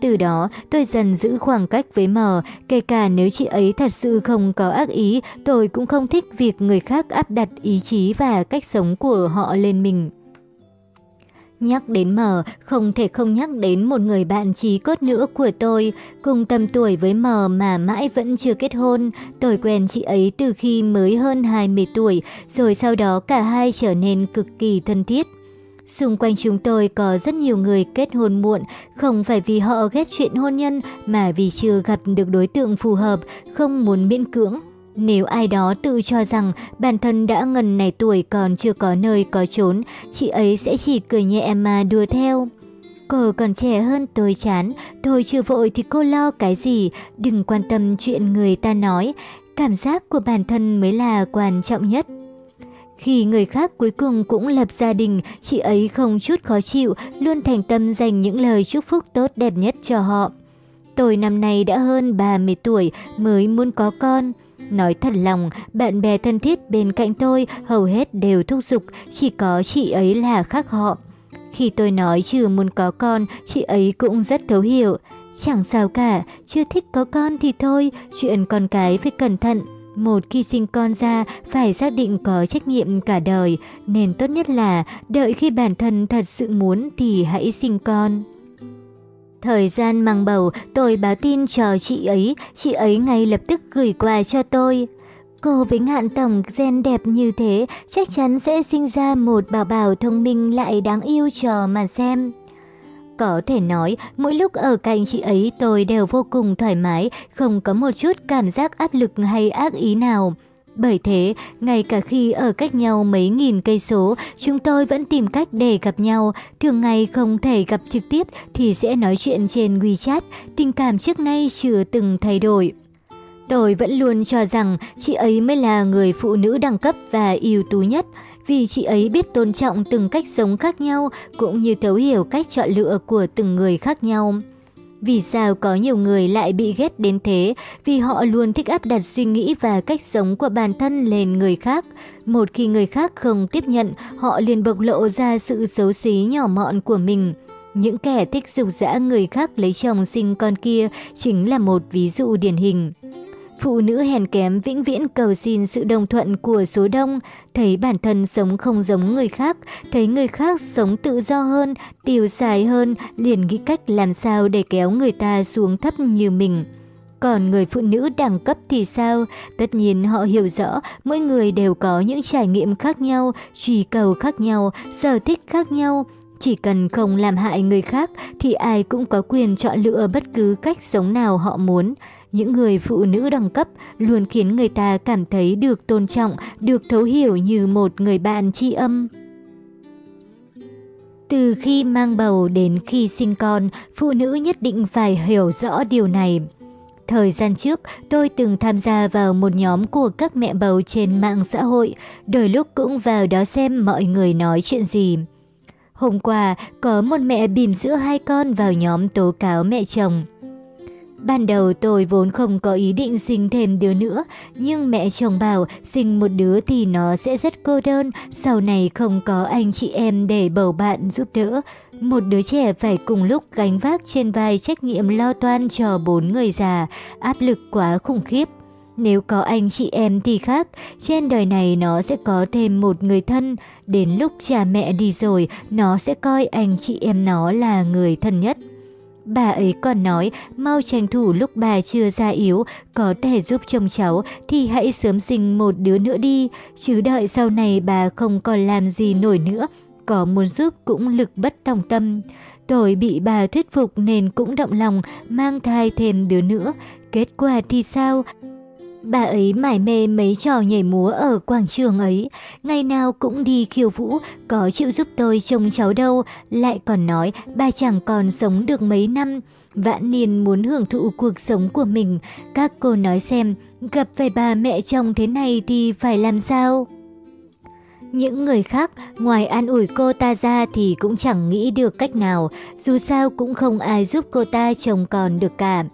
Từ đó, tôi dần giữ khoảng cách với mờ, kể cả nếu chị ấy thật sự không có ác ý, tôi cũng không thích việc người khác áp đặt ý chí và cách sống của họ lên mình. Nhắc đến mờ, không thể không nhắc đến một người bạn trí cốt nữa của tôi, cùng tầm tuổi với mờ mà mãi vẫn chưa kết hôn. Tôi quen chị ấy từ khi mới hơn 20 tuổi, rồi sau đó cả hai trở nên cực kỳ thân thiết. Xung quanh chúng tôi có rất nhiều người kết hôn muộn, không phải vì họ ghét chuyện hôn nhân mà vì chưa gặp được đối tượng phù hợp, không muốn miễn cưỡng. Nếu ai đó tự cho rằng bản thân đã ngần này tuổi còn chưa có nơi có trốn, chị ấy sẽ chỉ cười nhẹ mà đùa theo. Cô còn trẻ hơn tôi chán, tôi chưa vội thì cô lo cái gì, đừng quan tâm chuyện người ta nói, cảm giác của bản thân mới là quan trọng nhất. Khi người khác cuối cùng cũng lập gia đình, chị ấy không chút khó chịu, luôn thành tâm dành những lời chúc phúc tốt đẹp nhất cho họ. Tôi năm nay đã hơn 30 tuổi mới muốn có con. Nói thật lòng, bạn bè thân thiết bên cạnh tôi hầu hết đều thúc giục, chỉ có chị ấy là khác họ. Khi tôi nói chưa muốn có con, chị ấy cũng rất thấu hiểu. Chẳng sao cả, chưa thích có con thì thôi, chuyện con cái phải cẩn thận. Một khi sinh con ra, phải xác định có trách nhiệm cả đời, nên tốt nhất là đợi khi bản thân thật sự muốn thì hãy sinh con. Thời gian mang bầu, tôi báo tin cho chị ấy, chị ấy ngay lập tức gửi quà cho tôi. Cô với ngạn tổng gen đẹp như thế, chắc chắn sẽ sinh ra một bảo bảo thông minh lại đáng yêu chờ mà xem. Có thể nói, mỗi lúc ở cạnh chị ấy tôi đều vô cùng thoải mái, không có một chút cảm giác áp lực hay ác ý nào. Bởi thế, ngay cả khi ở cách nhau mấy nghìn cây số, chúng tôi vẫn tìm cách để gặp nhau. Thường ngày không thể gặp trực tiếp thì sẽ nói chuyện trên WeChat, tình cảm trước nay chưa từng thay đổi. Tôi vẫn luôn cho rằng chị ấy mới là người phụ nữ đẳng cấp và ưu tú nhất vì chị ấy biết tôn trọng từng cách sống khác nhau cũng như thấu hiểu cách chọn lựa của từng người khác nhau. Vì sao có nhiều người lại bị ghét đến thế? Vì họ luôn thích áp đặt suy nghĩ và cách sống của bản thân lên người khác. Một khi người khác không tiếp nhận, họ liền bộc lộ ra sự xấu xí nhỏ mọn của mình. Những kẻ thích dục dã người khác lấy chồng sinh con kia chính là một ví dụ điển hình. Phụ nữ hèn kém vĩnh viễn cầu xin sự đồng thuận của số đông, thấy bản thân sống không giống người khác, thấy người khác sống tự do hơn, tiêu xài hơn, liền nghĩ cách làm sao để kéo người ta xuống thấp như mình. Còn người phụ nữ đẳng cấp thì sao? Tất nhiên họ hiểu rõ mỗi người đều có những trải nghiệm khác nhau, truy cầu khác nhau, sở thích khác nhau. Chỉ cần không làm hại người khác thì ai cũng có quyền chọn lựa bất cứ cách sống nào họ muốn. Những người phụ nữ đẳng cấp luôn khiến người ta cảm thấy được tôn trọng, được thấu hiểu như một người bạn tri âm. Từ khi mang bầu đến khi sinh con, phụ nữ nhất định phải hiểu rõ điều này. Thời gian trước, tôi từng tham gia vào một nhóm của các mẹ bầu trên mạng xã hội, đôi lúc cũng vào đó xem mọi người nói chuyện gì. Hôm qua, có một mẹ bìm giữa hai con vào nhóm tố cáo mẹ chồng. Ban đầu tôi vốn không có ý định sinh thêm đứa nữa, nhưng mẹ chồng bảo sinh một đứa thì nó sẽ rất cô đơn, sau này không có anh chị em để bầu bạn giúp đỡ. Một đứa trẻ phải cùng lúc gánh vác trên vai trách nhiệm lo toan cho bốn người già, áp lực quá khủng khiếp. Nếu có anh chị em thì khác, trên đời này nó sẽ có thêm một người thân, đến lúc cha mẹ đi rồi, nó sẽ coi anh chị em nó là người thân nhất. Bà ấy còn nói, mau tranh thủ lúc bà chưa già yếu, có thể giúp chồng cháu thì hãy sớm sinh một đứa nữa đi, chứ đợi sau này bà không còn làm gì nổi nữa có muốn giúp cũng lực bất tòng tâm. Tôi bị bà thuyết phục nên cũng động lòng mang thai thêm đứa nữa. Kết quả thì sao? Bà ấy mải mê mấy trò nhảy múa ở quảng trường ấy, ngày nào cũng đi khiêu vũ, có chịu giúp tôi trông cháu đâu, lại còn nói bà chẳng còn sống được mấy năm. Vãn niên muốn hưởng thụ cuộc sống của mình, các cô nói xem, gặp phải bà mẹ chồng thế này thì phải làm sao? Những người khác, ngoài an ủi cô ta ra thì cũng chẳng nghĩ được cách nào, dù sao cũng không ai giúp cô ta chồng còn được cả.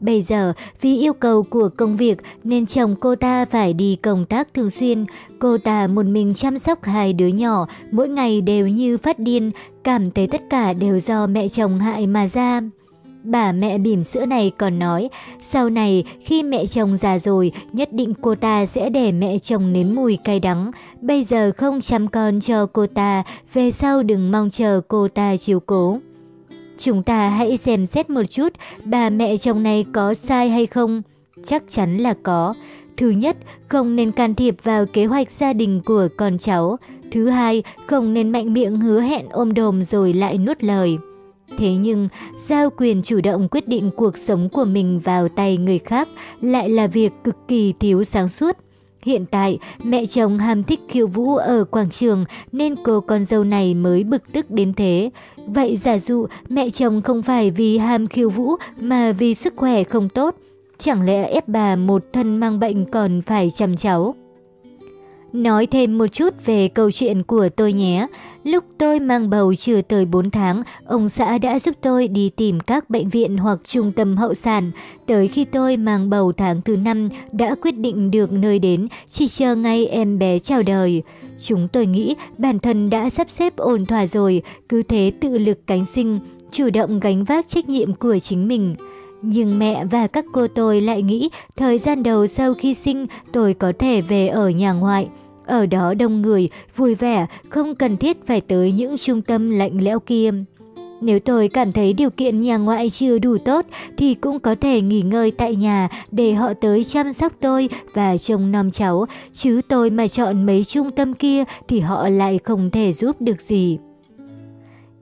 Bây giờ, vì yêu cầu của công việc nên chồng cô ta phải đi công tác thường xuyên. Cô ta một mình chăm sóc hai đứa nhỏ, mỗi ngày đều như phát điên, cảm thấy tất cả đều do mẹ chồng hại mà ra. Bà mẹ bỉm sữa này còn nói, sau này khi mẹ chồng già rồi, nhất định cô ta sẽ để mẹ chồng nếm mùi cay đắng. Bây giờ không chăm con cho cô ta, về sau đừng mong chờ cô ta chiều cố. Chúng ta hãy xem xét một chút bà mẹ chồng này có sai hay không. Chắc chắn là có. Thứ nhất, không nên can thiệp vào kế hoạch gia đình của con cháu. Thứ hai, không nên mạnh miệng hứa hẹn ôm đồm rồi lại nuốt lời. Thế nhưng, giao quyền chủ động quyết định cuộc sống của mình vào tay người khác lại là việc cực kỳ thiếu sáng suốt. Hiện tại, mẹ chồng ham thích khiêu vũ ở quảng trường nên cô con dâu này mới bực tức đến thế. Vậy giả dụ mẹ chồng không phải vì ham khiêu vũ mà vì sức khỏe không tốt, chẳng lẽ ép bà một thân mang bệnh còn phải chăm cháu? Nói thêm một chút về câu chuyện của tôi nhé. Lúc tôi mang bầu chưa tới 4 tháng, ông xã đã giúp tôi đi tìm các bệnh viện hoặc trung tâm hậu sản. Tới khi tôi mang bầu tháng thứ 5 đã quyết định được nơi đến, chỉ chờ ngay em bé chào đời. Chúng tôi nghĩ bản thân đã sắp xếp ổn thỏa rồi, cứ thế tự lực cánh sinh, chủ động gánh vác trách nhiệm của chính mình. Nhưng mẹ và các cô tôi lại nghĩ thời gian đầu sau khi sinh tôi có thể về ở nhà ngoại. Ở đó đông người, vui vẻ, không cần thiết phải tới những trung tâm lạnh lẽo kia. Nếu tôi cảm thấy điều kiện nhà ngoại chưa đủ tốt thì cũng có thể nghỉ ngơi tại nhà để họ tới chăm sóc tôi và trông nom cháu, chứ tôi mà chọn mấy trung tâm kia thì họ lại không thể giúp được gì.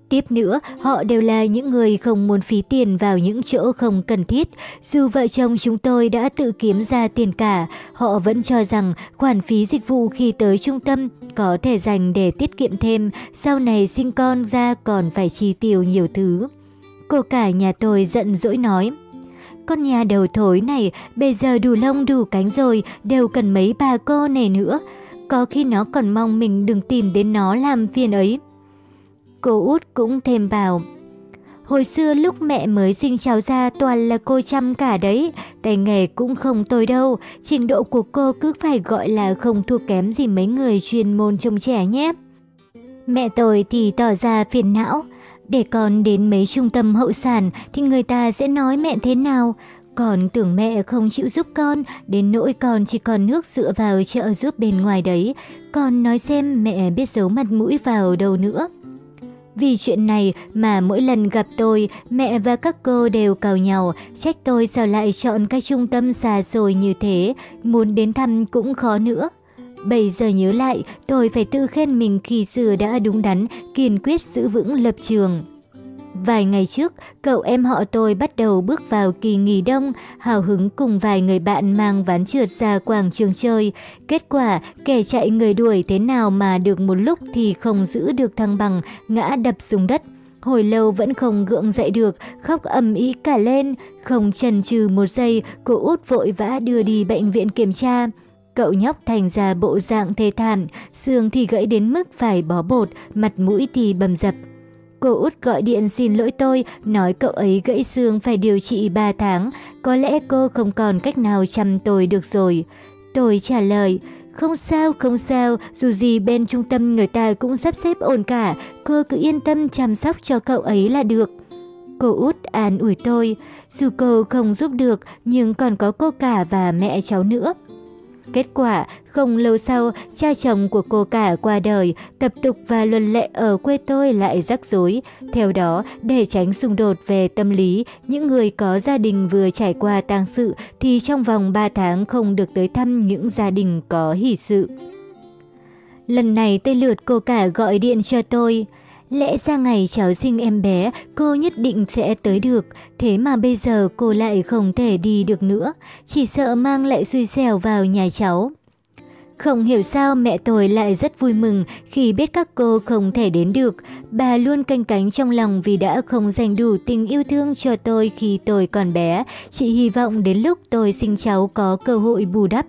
Tiếp nữa, họ đều là những người không muốn phí tiền vào những chỗ không cần thiết. Dù vợ chồng chúng tôi đã tự kiếm ra tiền cả, họ vẫn cho rằng khoản phí dịch vụ khi tới trung tâm có thể dành để tiết kiệm thêm, sau này sinh con ra còn phải chi tiêu nhiều thứ. Cô cả nhà tôi giận dỗi nói, con nhà đầu thối này bây giờ đủ lông đủ cánh rồi, đều cần mấy bà cô này nữa. Có khi nó còn mong mình đừng tìm đến nó làm phiền ấy. Cô út cũng thêm vào. Hồi xưa lúc mẹ mới sinh cháu ra toàn là cô chăm cả đấy, tay nghề cũng không tồi đâu, trình độ của cô cứ phải gọi là không thua kém gì mấy người chuyên môn trông trẻ nhé. Mẹ tôi thì tỏ ra phiền não, để con đến mấy trung tâm hậu sản thì người ta sẽ nói mẹ thế nào, còn tưởng mẹ không chịu giúp con, đến nỗi con chỉ còn nước dựa vào trợ giúp bên ngoài đấy, con nói xem mẹ biết giấu mặt mũi vào đâu nữa. Vì chuyện này mà mỗi lần gặp tôi, mẹ và các cô đều cào nhau, trách tôi sao lại chọn cái trung tâm xa xôi như thế, muốn đến thăm cũng khó nữa. Bây giờ nhớ lại, tôi phải tự khen mình khi xưa đã đúng đắn, kiên quyết giữ vững lập trường. Vài ngày trước, cậu em họ tôi bắt đầu bước vào kỳ nghỉ đông, hào hứng cùng vài người bạn mang ván trượt ra quảng trường chơi. Kết quả, kẻ chạy người đuổi thế nào mà được một lúc thì không giữ được thăng bằng, ngã đập xuống đất. Hồi lâu vẫn không gượng dậy được, khóc ầm ĩ cả lên. Không chần chừ một giây, cô út vội vã đưa đi bệnh viện kiểm tra. Cậu nhóc thành ra bộ dạng thê thảm, xương thì gãy đến mức phải bó bột, mặt mũi thì bầm dập. Cô út gọi điện xin lỗi tôi, nói cậu ấy gãy xương phải điều trị 3 tháng, có lẽ cô không còn cách nào chăm tôi được rồi. Tôi trả lời, không sao, không sao, dù gì bên trung tâm người ta cũng sắp xếp ổn cả, cô cứ yên tâm chăm sóc cho cậu ấy là được. Cô út an ủi tôi, dù cô không giúp được nhưng còn có cô cả và mẹ cháu nữa. Kết quả, không lâu sau, cha chồng của cô cả qua đời, tập tục và luật lệ ở quê tôi lại rắc rối. Theo đó, để tránh xung đột về tâm lý, những người có gia đình vừa trải qua tang sự thì trong vòng 3 tháng không được tới thăm những gia đình có hỷ sự. Lần này tên lượt cô cả gọi điện cho tôi. Lẽ ra ngày cháu sinh em bé, cô nhất định sẽ tới được, thế mà bây giờ cô lại không thể đi được nữa, chỉ sợ mang lại xui xẻo vào nhà cháu. Không hiểu sao mẹ tôi lại rất vui mừng khi biết các cô không thể đến được. Bà luôn canh cánh trong lòng vì đã không dành đủ tình yêu thương cho tôi khi tôi còn bé. Chị hy vọng đến lúc tôi sinh cháu có cơ hội bù đắp.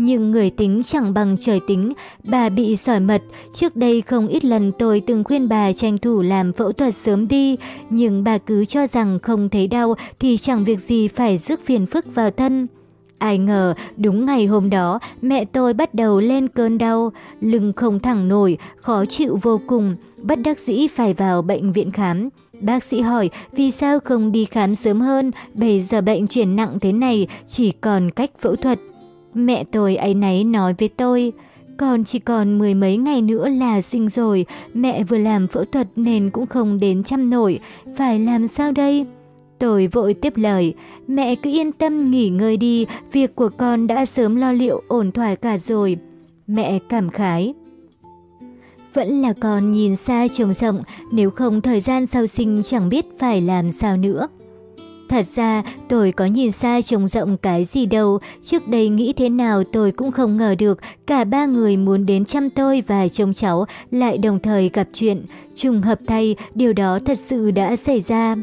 Nhưng người tính chẳng bằng trời tính, bà bị sỏi mật. Trước đây không ít lần tôi từng khuyên bà tranh thủ làm phẫu thuật sớm đi, nhưng bà cứ cho rằng không thấy đau thì chẳng việc gì phải rước phiền phức vào thân. Ai ngờ, đúng ngày hôm đó, mẹ tôi bắt đầu lên cơn đau, lưng không thẳng nổi, khó chịu vô cùng, bất đắc dĩ phải vào bệnh viện khám. Bác sĩ hỏi vì sao không đi khám sớm hơn, bây giờ bệnh chuyển nặng thế này, chỉ còn cách phẫu thuật. Mẹ tôi ấy nấy nói với tôi, còn chỉ còn mười mấy ngày nữa là sinh rồi, mẹ vừa làm phẫu thuật nên cũng không đến chăm nổi, phải làm sao đây? Tôi vội tiếp lời, mẹ cứ yên tâm nghỉ ngơi đi, việc của con đã sớm lo liệu ổn thỏa cả rồi. Mẹ cảm khái. Vẫn là con nhìn xa trông rộng, nếu không thời gian sau sinh chẳng biết phải làm sao nữa. Thật ra tôi có nhìn xa trông rộng cái gì đâu, trước đây nghĩ thế nào tôi cũng không ngờ được cả ba người muốn đến chăm tôi và trông cháu lại đồng thời gặp chuyện. Trùng hợp thay, điều đó thật sự đã xảy ra.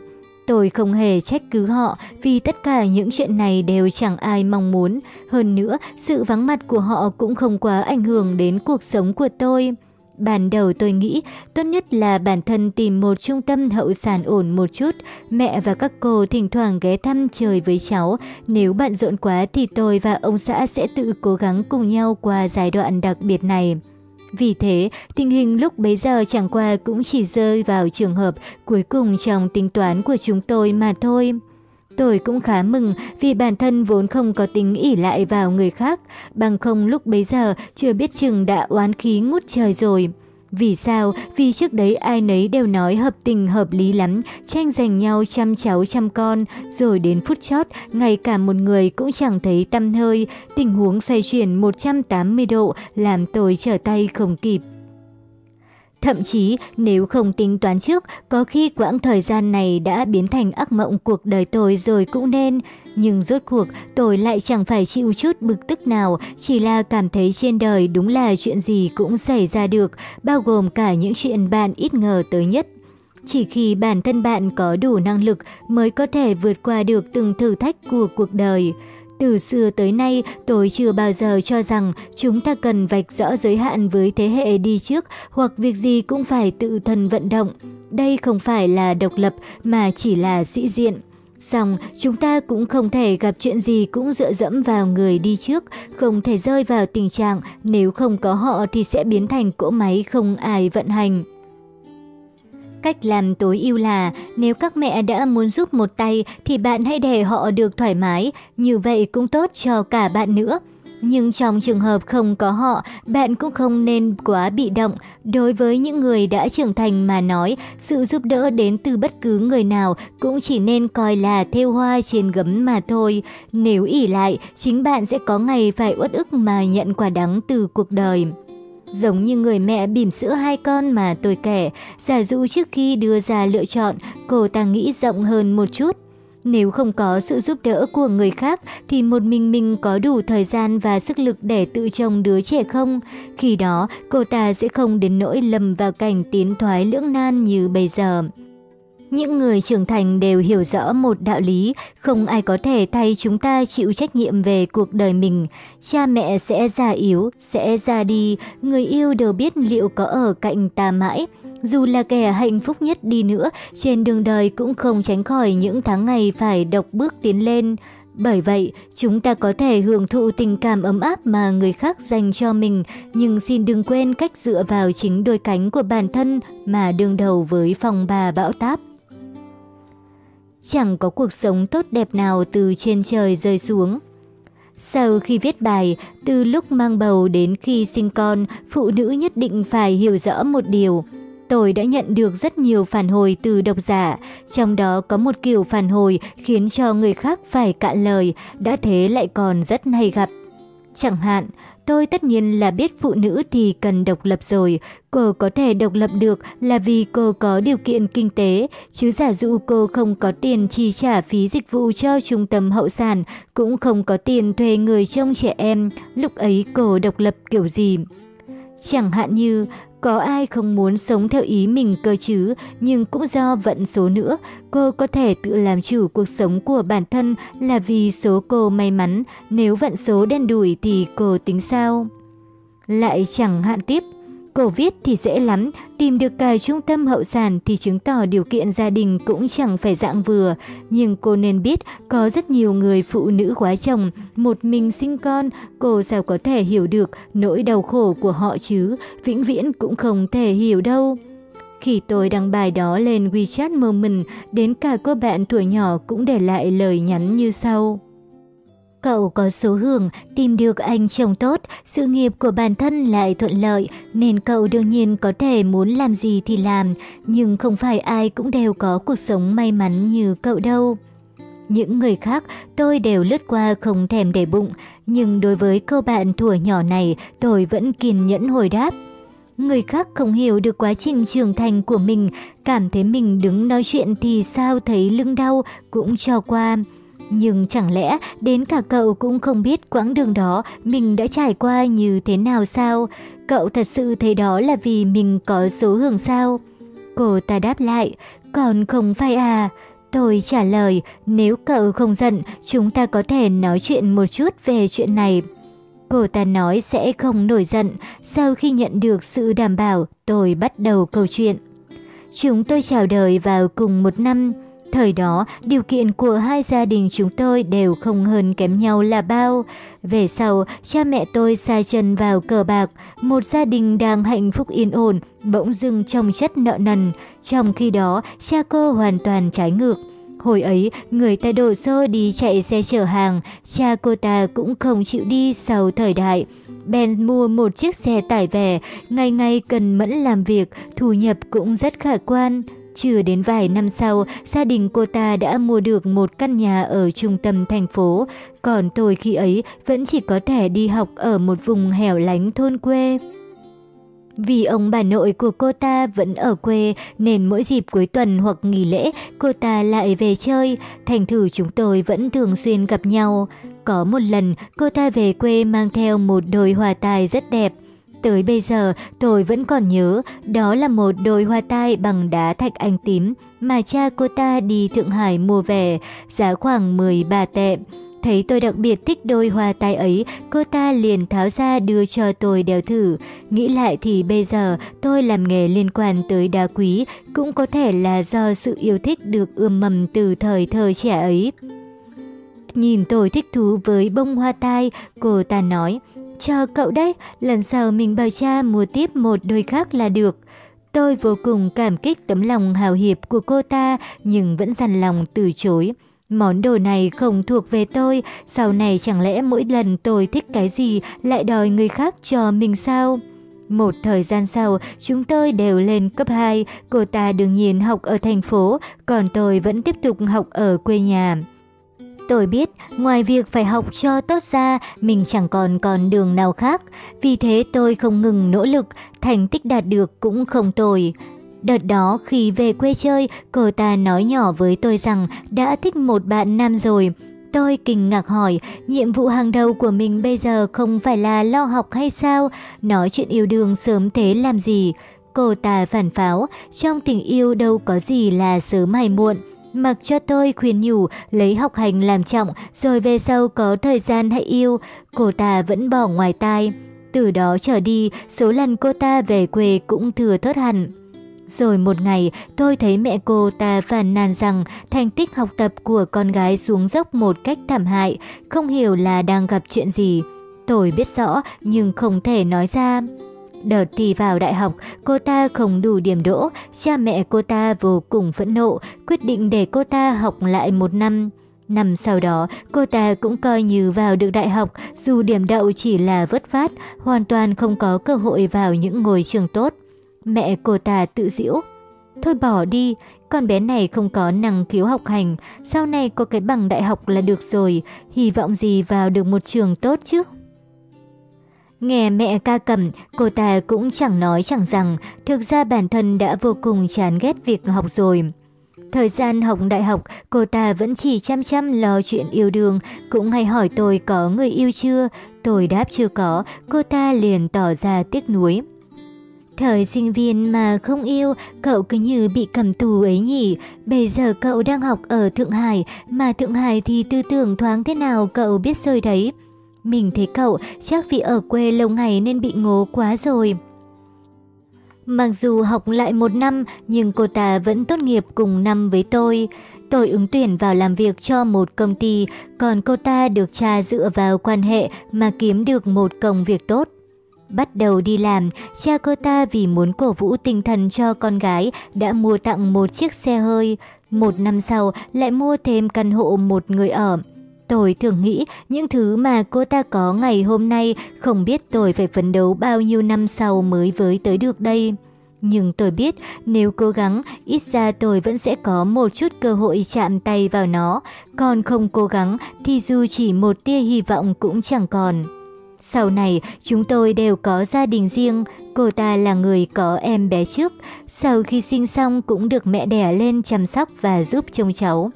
Tôi không hề trách cứ họ vì tất cả những chuyện này đều chẳng ai mong muốn. Hơn nữa, sự vắng mặt của họ cũng không quá ảnh hưởng đến cuộc sống của tôi. Ban đầu tôi nghĩ tốt nhất là bản thân tìm một trung tâm hậu sản ổn một chút. Mẹ và các cô thỉnh thoảng ghé thăm chơi với cháu. Nếu bận rộn quá thì tôi và ông xã sẽ tự cố gắng cùng nhau qua giai đoạn đặc biệt này. Vì thế, tình hình lúc bấy giờ chẳng qua cũng chỉ rơi vào trường hợp cuối cùng trong tính toán của chúng tôi mà thôi. Tôi cũng khá mừng vì bản thân vốn không có tính ỉ lại vào người khác, bằng không lúc bấy giờ chưa biết chừng đã oán khí ngút trời rồi. Vì sao? Vì trước đấy ai nấy đều nói hợp tình hợp lý lắm, tranh giành nhau chăm cháu chăm con, rồi đến phút chót, ngay cả một người cũng chẳng thấy tâm hơi, tình huống xoay chuyển 180 độ làm tôi trở tay không kịp. Thậm chí, nếu không tính toán trước, có khi quãng thời gian này đã biến thành ác mộng cuộc đời tôi rồi cũng nên. Nhưng rốt cuộc, tôi lại chẳng phải chịu chút bực tức nào, chỉ là cảm thấy trên đời đúng là chuyện gì cũng xảy ra được, bao gồm cả những chuyện bạn ít ngờ tới nhất. Chỉ khi bản thân bạn có đủ năng lực mới có thể vượt qua được từng thử thách của cuộc đời. Từ xưa tới nay, tôi chưa bao giờ cho rằng chúng ta cần vạch rõ giới hạn với thế hệ đi trước hoặc việc gì cũng phải tự thân vận động. Đây không phải là độc lập mà chỉ là sĩ diện. Xong, chúng ta cũng không thể gặp chuyện gì cũng dựa dẫm vào người đi trước, không thể rơi vào tình trạng nếu không có họ thì sẽ biến thành cỗ máy không ai vận hành. Cách làm tối ưu là nếu các mẹ đã muốn giúp một tay thì bạn hãy để họ được thoải mái, như vậy cũng tốt cho cả bạn nữa. Nhưng trong trường hợp không có họ, bạn cũng không nên quá bị động. Đối với những người đã trưởng thành mà nói, sự giúp đỡ đến từ bất cứ người nào cũng chỉ nên coi là theo hoa trên gấm mà thôi. Nếu ỉ lại, chính bạn sẽ có ngày phải uất ức mà nhận quả đắng từ cuộc đời. Giống như người mẹ bỉm sữa hai con mà tôi kể, giả dụ trước khi đưa ra lựa chọn, cô ta nghĩ rộng hơn một chút. Nếu không có sự giúp đỡ của người khác thì một mình mình có đủ thời gian và sức lực để tự trông đứa trẻ không? Khi đó, cô ta sẽ không đến nỗi lầm vào cảnh tiến thoái lưỡng nan như bây giờ. Những người trưởng thành đều hiểu rõ một đạo lý, không ai có thể thay chúng ta chịu trách nhiệm về cuộc đời mình. Cha mẹ sẽ già yếu, sẽ ra đi, người yêu đều biết liệu có ở cạnh ta mãi. Dù là kẻ hạnh phúc nhất đi nữa, trên đường đời cũng không tránh khỏi những tháng ngày phải độc bước tiến lên. Bởi vậy, chúng ta có thể hưởng thụ tình cảm ấm áp mà người khác dành cho mình, nhưng xin đừng quên cách dựa vào chính đôi cánh của bản thân mà đương đầu với phòng bà bão táp. Chẳng có cuộc sống tốt đẹp nào từ trên trời rơi xuống. Sau khi viết bài, từ lúc mang bầu đến khi sinh con, phụ nữ nhất định phải hiểu rõ một điều – Tôi đã nhận được rất nhiều phản hồi từ độc giả, trong đó có một kiểu phản hồi khiến cho người khác phải cạn lời, đã thế lại còn rất hay gặp. Chẳng hạn, tôi tất nhiên là biết phụ nữ thì cần độc lập rồi. Cô có thể độc lập được là vì cô có điều kiện kinh tế, chứ giả dụ cô không có tiền chi trả phí dịch vụ cho trung tâm hậu sản, cũng không có tiền thuê người trông trẻ em, lúc ấy cô độc lập kiểu gì? Chẳng hạn như, có ai không muốn sống theo ý mình cơ chứ, nhưng cũng do vận số nữa, cô có thể tự làm chủ cuộc sống của bản thân là vì số cô may mắn, nếu vận số đen đủi thì cô tính sao? Lại chẳng hạn tiếp, cổ viết thì dễ lắm, tìm được cả trung tâm hậu sản thì chứng tỏ điều kiện gia đình cũng chẳng phải dạng vừa. Nhưng cô nên biết có rất nhiều người phụ nữ quá chồng, một mình sinh con, cô sao có thể hiểu được nỗi đau khổ của họ chứ, vĩnh viễn cũng không thể hiểu đâu. Khi tôi đăng bài đó lên WeChat Moment, đến cả cô bạn tuổi nhỏ cũng để lại lời nhắn như sau. Cậu có số hưởng, tìm được anh chồng tốt, sự nghiệp của bản thân lại thuận lợi, nên cậu đương nhiên có thể muốn làm gì thì làm, nhưng không phải ai cũng đều có cuộc sống may mắn như cậu đâu. Những người khác tôi đều lướt qua không thèm để bụng, nhưng đối với cô bạn tuổi nhỏ này tôi vẫn kiên nhẫn hồi đáp. Người khác không hiểu được quá trình trưởng thành của mình, cảm thấy mình đứng nói chuyện thì sao thấy lưng đau cũng cho qua. Nhưng chẳng lẽ đến cả cậu cũng không biết quãng đường đó mình đã trải qua như thế nào sao? Cậu thật sự thấy đó là vì mình có số hưởng sao? Cô ta đáp lại, còn không phải à? Tôi trả lời, nếu cậu không giận, chúng ta có thể nói chuyện một chút về chuyện này. Cô ta nói sẽ không nổi giận, sau khi nhận được sự đảm bảo, tôi bắt đầu câu chuyện. Chúng tôi chào đời vào cùng một năm, Thời đó, điều kiện của hai gia đình chúng tôi đều không hơn kém nhau là bao. Về sau, cha mẹ tôi sai chân vào cờ bạc, một gia đình đang hạnh phúc yên ổn, bỗng dưng trong chất nợ nần. Trong khi đó, cha cô hoàn toàn trái ngược. Hồi ấy, người ta đổ xô đi chạy xe chở hàng, cha cô ta cũng không chịu đi sau thời đại. Ben mua một chiếc xe tải về, ngày ngày cần mẫn làm việc, thu nhập cũng rất khả quan. Chưa đến vài năm sau, gia đình cô ta đã mua được một căn nhà ở trung tâm thành phố, còn tôi khi ấy vẫn chỉ có thể đi học ở một vùng hẻo lánh thôn quê. Vì ông bà nội của cô ta vẫn ở quê nên mỗi dịp cuối tuần hoặc nghỉ lễ cô ta lại về chơi, thành thử chúng tôi vẫn thường xuyên gặp nhau. Có một lần cô ta về quê mang theo một đôi hòa tài rất đẹp. Tới bây giờ tôi vẫn còn nhớ, đó là một đôi hoa tai bằng đá thạch anh tím mà cha cô ta đi Thượng Hải mua về, giá khoảng 13 tệ. Thấy tôi đặc biệt thích đôi hoa tai ấy, cô ta liền tháo ra đưa cho tôi đeo thử. Nghĩ lại thì bây giờ tôi làm nghề liên quan tới đá quý cũng có thể là do sự yêu thích được ươm mầm từ thời thơ trẻ ấy. Nhìn tôi thích thú với bông hoa tai, cô ta nói, cho cậu đấy, lần sau mình bảo cha mua tiếp một đôi khác là được. Tôi vô cùng cảm kích tấm lòng hào hiệp của cô ta nhưng vẫn dằn lòng từ chối. Món đồ này không thuộc về tôi, sau này chẳng lẽ mỗi lần tôi thích cái gì lại đòi người khác cho mình sao? Một thời gian sau, chúng tôi đều lên cấp 2, cô ta đương nhiên học ở thành phố, còn tôi vẫn tiếp tục học ở quê nhà. Tôi biết, ngoài việc phải học cho tốt ra, mình chẳng còn còn đường nào khác. Vì thế tôi không ngừng nỗ lực, thành tích đạt được cũng không tồi. Đợt đó khi về quê chơi, cô ta nói nhỏ với tôi rằng đã thích một bạn nam rồi. Tôi kinh ngạc hỏi, nhiệm vụ hàng đầu của mình bây giờ không phải là lo học hay sao? Nói chuyện yêu đương sớm thế làm gì? Cô ta phản pháo, trong tình yêu đâu có gì là sớm hay muộn. Mặc cho tôi khuyên nhủ lấy học hành làm trọng rồi về sau có thời gian hãy yêu, cô ta vẫn bỏ ngoài tai. Từ đó trở đi, số lần cô ta về quê cũng thừa thớt hẳn. Rồi một ngày, tôi thấy mẹ cô ta phàn nàn rằng thành tích học tập của con gái xuống dốc một cách thảm hại, không hiểu là đang gặp chuyện gì. Tôi biết rõ nhưng không thể nói ra. Đợt thi vào đại học, cô ta không đủ điểm đỗ, cha mẹ cô ta vô cùng phẫn nộ, quyết định để cô ta học lại một năm. Năm sau đó, cô ta cũng coi như vào được đại học, dù điểm đậu chỉ là vất vát, hoàn toàn không có cơ hội vào những ngôi trường tốt. Mẹ cô ta tự giễu. Thôi bỏ đi, con bé này không có năng khiếu học hành, sau này có cái bằng đại học là được rồi, hy vọng gì vào được một trường tốt chứ. Nghe mẹ ca cầm, cô ta cũng chẳng nói chẳng rằng, thực ra bản thân đã vô cùng chán ghét việc học rồi. Thời gian học đại học, cô ta vẫn chỉ chăm chăm lo chuyện yêu đương, cũng hay hỏi tôi có người yêu chưa. Tôi đáp chưa có, cô ta liền tỏ ra tiếc nuối. Thời sinh viên mà không yêu, cậu cứ như bị cầm tù ấy nhỉ. Bây giờ cậu đang học ở Thượng Hải, mà Thượng Hải thì tư tưởng thoáng thế nào cậu biết rồi đấy. Mình thấy cậu chắc vì ở quê lâu ngày nên bị ngố quá rồi. Mặc dù học lại một năm, nhưng cô ta vẫn tốt nghiệp cùng năm với tôi. Tôi ứng tuyển vào làm việc cho một công ty, còn cô ta được cha dựa vào quan hệ mà kiếm được một công việc tốt. Bắt đầu đi làm, cha cô ta vì muốn cổ vũ tinh thần cho con gái đã mua tặng một chiếc xe hơi. Một năm sau lại mua thêm căn hộ một người ở. Tôi thường nghĩ những thứ mà cô ta có ngày hôm nay không biết tôi phải phấn đấu bao nhiêu năm sau mới với tới được đây. Nhưng tôi biết nếu cố gắng, ít ra tôi vẫn sẽ có một chút cơ hội chạm tay vào nó. Còn không cố gắng thì dù chỉ một tia hy vọng cũng chẳng còn. Sau này, chúng tôi đều có gia đình riêng. Cô ta là người có em bé trước. Sau khi sinh xong cũng được mẹ đẻ lên chăm sóc và giúp trông cháu.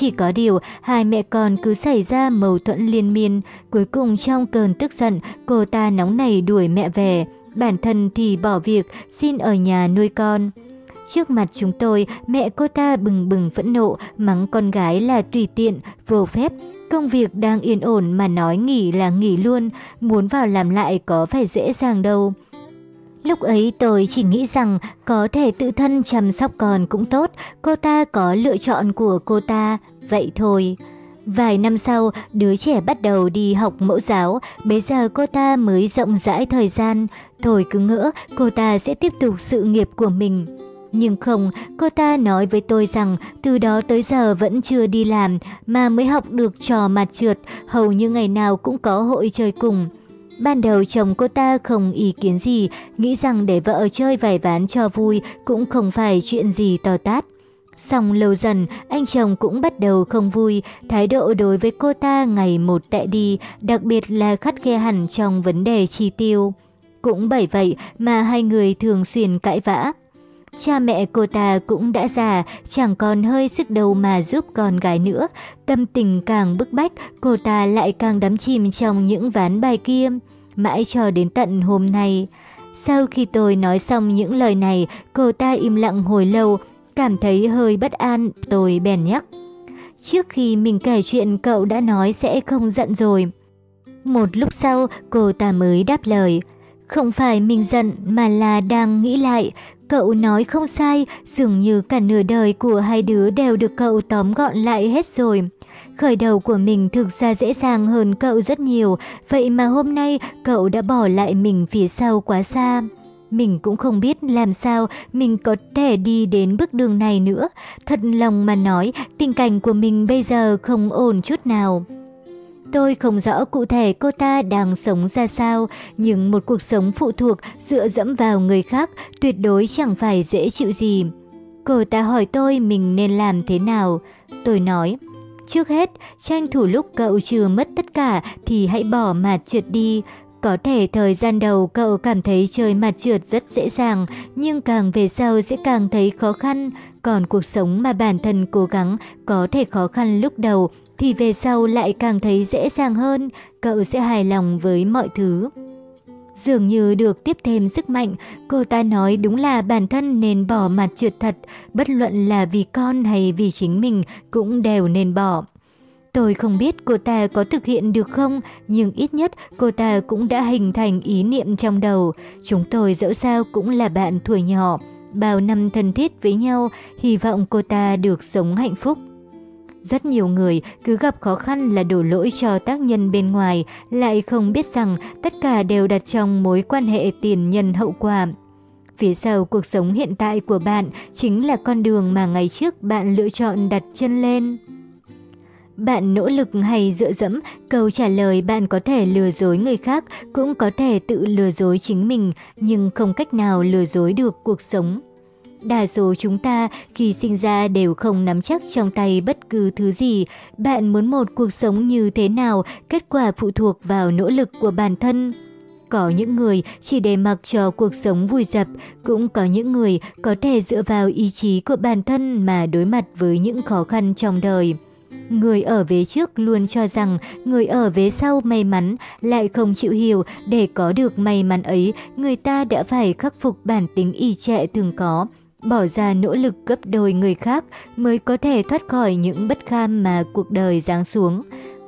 Chỉ có điều, hai mẹ con cứ xảy ra mâu thuẫn liên miên. Cuối cùng trong cơn tức giận, cô ta nóng nảy đuổi mẹ về. Bản thân thì bỏ việc, xin ở nhà nuôi con. Trước mặt chúng tôi, mẹ cô ta bừng bừng phẫn nộ, mắng con gái là tùy tiện, vô phép. Công việc đang yên ổn mà nói nghỉ là nghỉ luôn, muốn vào làm lại có phải dễ dàng đâu. Lúc ấy tôi chỉ nghĩ rằng có thể tự thân chăm sóc con cũng tốt, cô ta có lựa chọn của cô ta, vậy thôi. Vài năm sau, đứa trẻ bắt đầu đi học mẫu giáo, bây giờ cô ta mới rộng rãi thời gian. thôi cứ ngỡ cô ta sẽ tiếp tục sự nghiệp của mình. Nhưng không, cô ta nói với tôi rằng từ đó tới giờ vẫn chưa đi làm mà mới học được trò mặt trượt, hầu như ngày nào cũng có hội chơi cùng. Ban đầu chồng cô ta không ý kiến gì, nghĩ rằng để vợ chơi vài ván cho vui cũng không phải chuyện gì to tát. Xong lâu dần, anh chồng cũng bắt đầu không vui, thái độ đối với cô ta ngày một tệ đi, đặc biệt là khắt khe hẳn trong vấn đề chi tiêu. Cũng bởi vậy mà hai người thường xuyên cãi vã. Cha mẹ cô ta cũng đã già, chẳng còn hơi sức đầu mà giúp con gái nữa. Tâm tình càng bức bách, cô ta lại càng đắm chìm trong những ván bài kia. Mãi cho đến tận hôm nay. Sau khi tôi nói xong những lời này, cô ta im lặng hồi lâu, cảm thấy hơi bất an, tôi bèn nhắc. Trước khi mình kể chuyện cậu đã nói sẽ không giận rồi. Một lúc sau, cô ta mới đáp lời. Không phải mình giận mà là đang nghĩ lại, Cậu nói không sai, dường như cả nửa đời của hai đứa đều được cậu tóm gọn lại hết rồi. Khởi đầu của mình thực ra dễ dàng hơn cậu rất nhiều, vậy mà hôm nay cậu đã bỏ lại mình phía sau quá xa. Mình cũng không biết làm sao mình có thể đi đến bước đường này nữa. Thật lòng mà nói, tình cảnh của mình bây giờ không ổn chút nào. Tôi không rõ cụ thể cô ta đang sống ra sao, nhưng một cuộc sống phụ thuộc dựa dẫm vào người khác tuyệt đối chẳng phải dễ chịu gì. Cô ta hỏi tôi mình nên làm thế nào. Tôi nói, trước hết, tranh thủ lúc cậu chưa mất tất cả thì hãy bỏ mà trượt đi. Có thể thời gian đầu cậu cảm thấy chơi mặt trượt rất dễ dàng, nhưng càng về sau sẽ càng thấy khó khăn. Còn cuộc sống mà bản thân cố gắng có thể khó khăn lúc đầu thì về sau lại càng thấy dễ dàng hơn, cậu sẽ hài lòng với mọi thứ. Dường như được tiếp thêm sức mạnh, cô ta nói đúng là bản thân nên bỏ mặt trượt thật, bất luận là vì con hay vì chính mình cũng đều nên bỏ. Tôi không biết cô ta có thực hiện được không, nhưng ít nhất cô ta cũng đã hình thành ý niệm trong đầu. Chúng tôi dẫu sao cũng là bạn tuổi nhỏ. Bao năm thân thiết với nhau, hy vọng cô ta được sống hạnh phúc. Rất nhiều người cứ gặp khó khăn là đổ lỗi cho tác nhân bên ngoài, lại không biết rằng tất cả đều đặt trong mối quan hệ tiền nhân hậu quả. Phía sau cuộc sống hiện tại của bạn chính là con đường mà ngày trước bạn lựa chọn đặt chân lên. Bạn nỗ lực hay dựa dẫm, câu trả lời bạn có thể lừa dối người khác, cũng có thể tự lừa dối chính mình, nhưng không cách nào lừa dối được cuộc sống. Đa số chúng ta khi sinh ra đều không nắm chắc trong tay bất cứ thứ gì. Bạn muốn một cuộc sống như thế nào, kết quả phụ thuộc vào nỗ lực của bản thân. Có những người chỉ để mặc cho cuộc sống vui dập, cũng có những người có thể dựa vào ý chí của bản thân mà đối mặt với những khó khăn trong đời. Người ở vế trước luôn cho rằng người ở vế sau may mắn, lại không chịu hiểu. Để có được may mắn ấy, người ta đã phải khắc phục bản tính y trệ thường có, bỏ ra nỗ lực gấp đôi người khác mới có thể thoát khỏi những bất kham mà cuộc đời giáng xuống.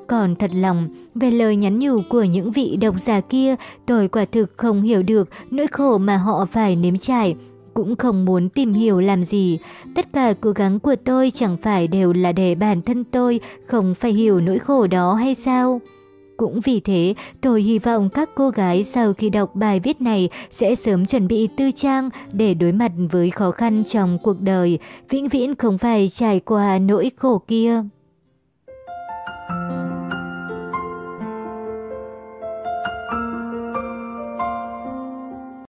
Còn thật lòng, về lời nhắn nhủ của những vị độc giả kia, tôi quả thực không hiểu được nỗi khổ mà họ phải nếm trải, cũng không muốn tìm hiểu làm gì. Tất cả cố gắng của tôi chẳng phải đều là để bản thân tôi không phải hiểu nỗi khổ đó hay sao? Cũng vì thế, tôi hy vọng các cô gái sau khi đọc bài viết này sẽ sớm chuẩn bị tư trang để đối mặt với khó khăn trong cuộc đời, vĩnh viễn không phải trải qua nỗi khổ kia.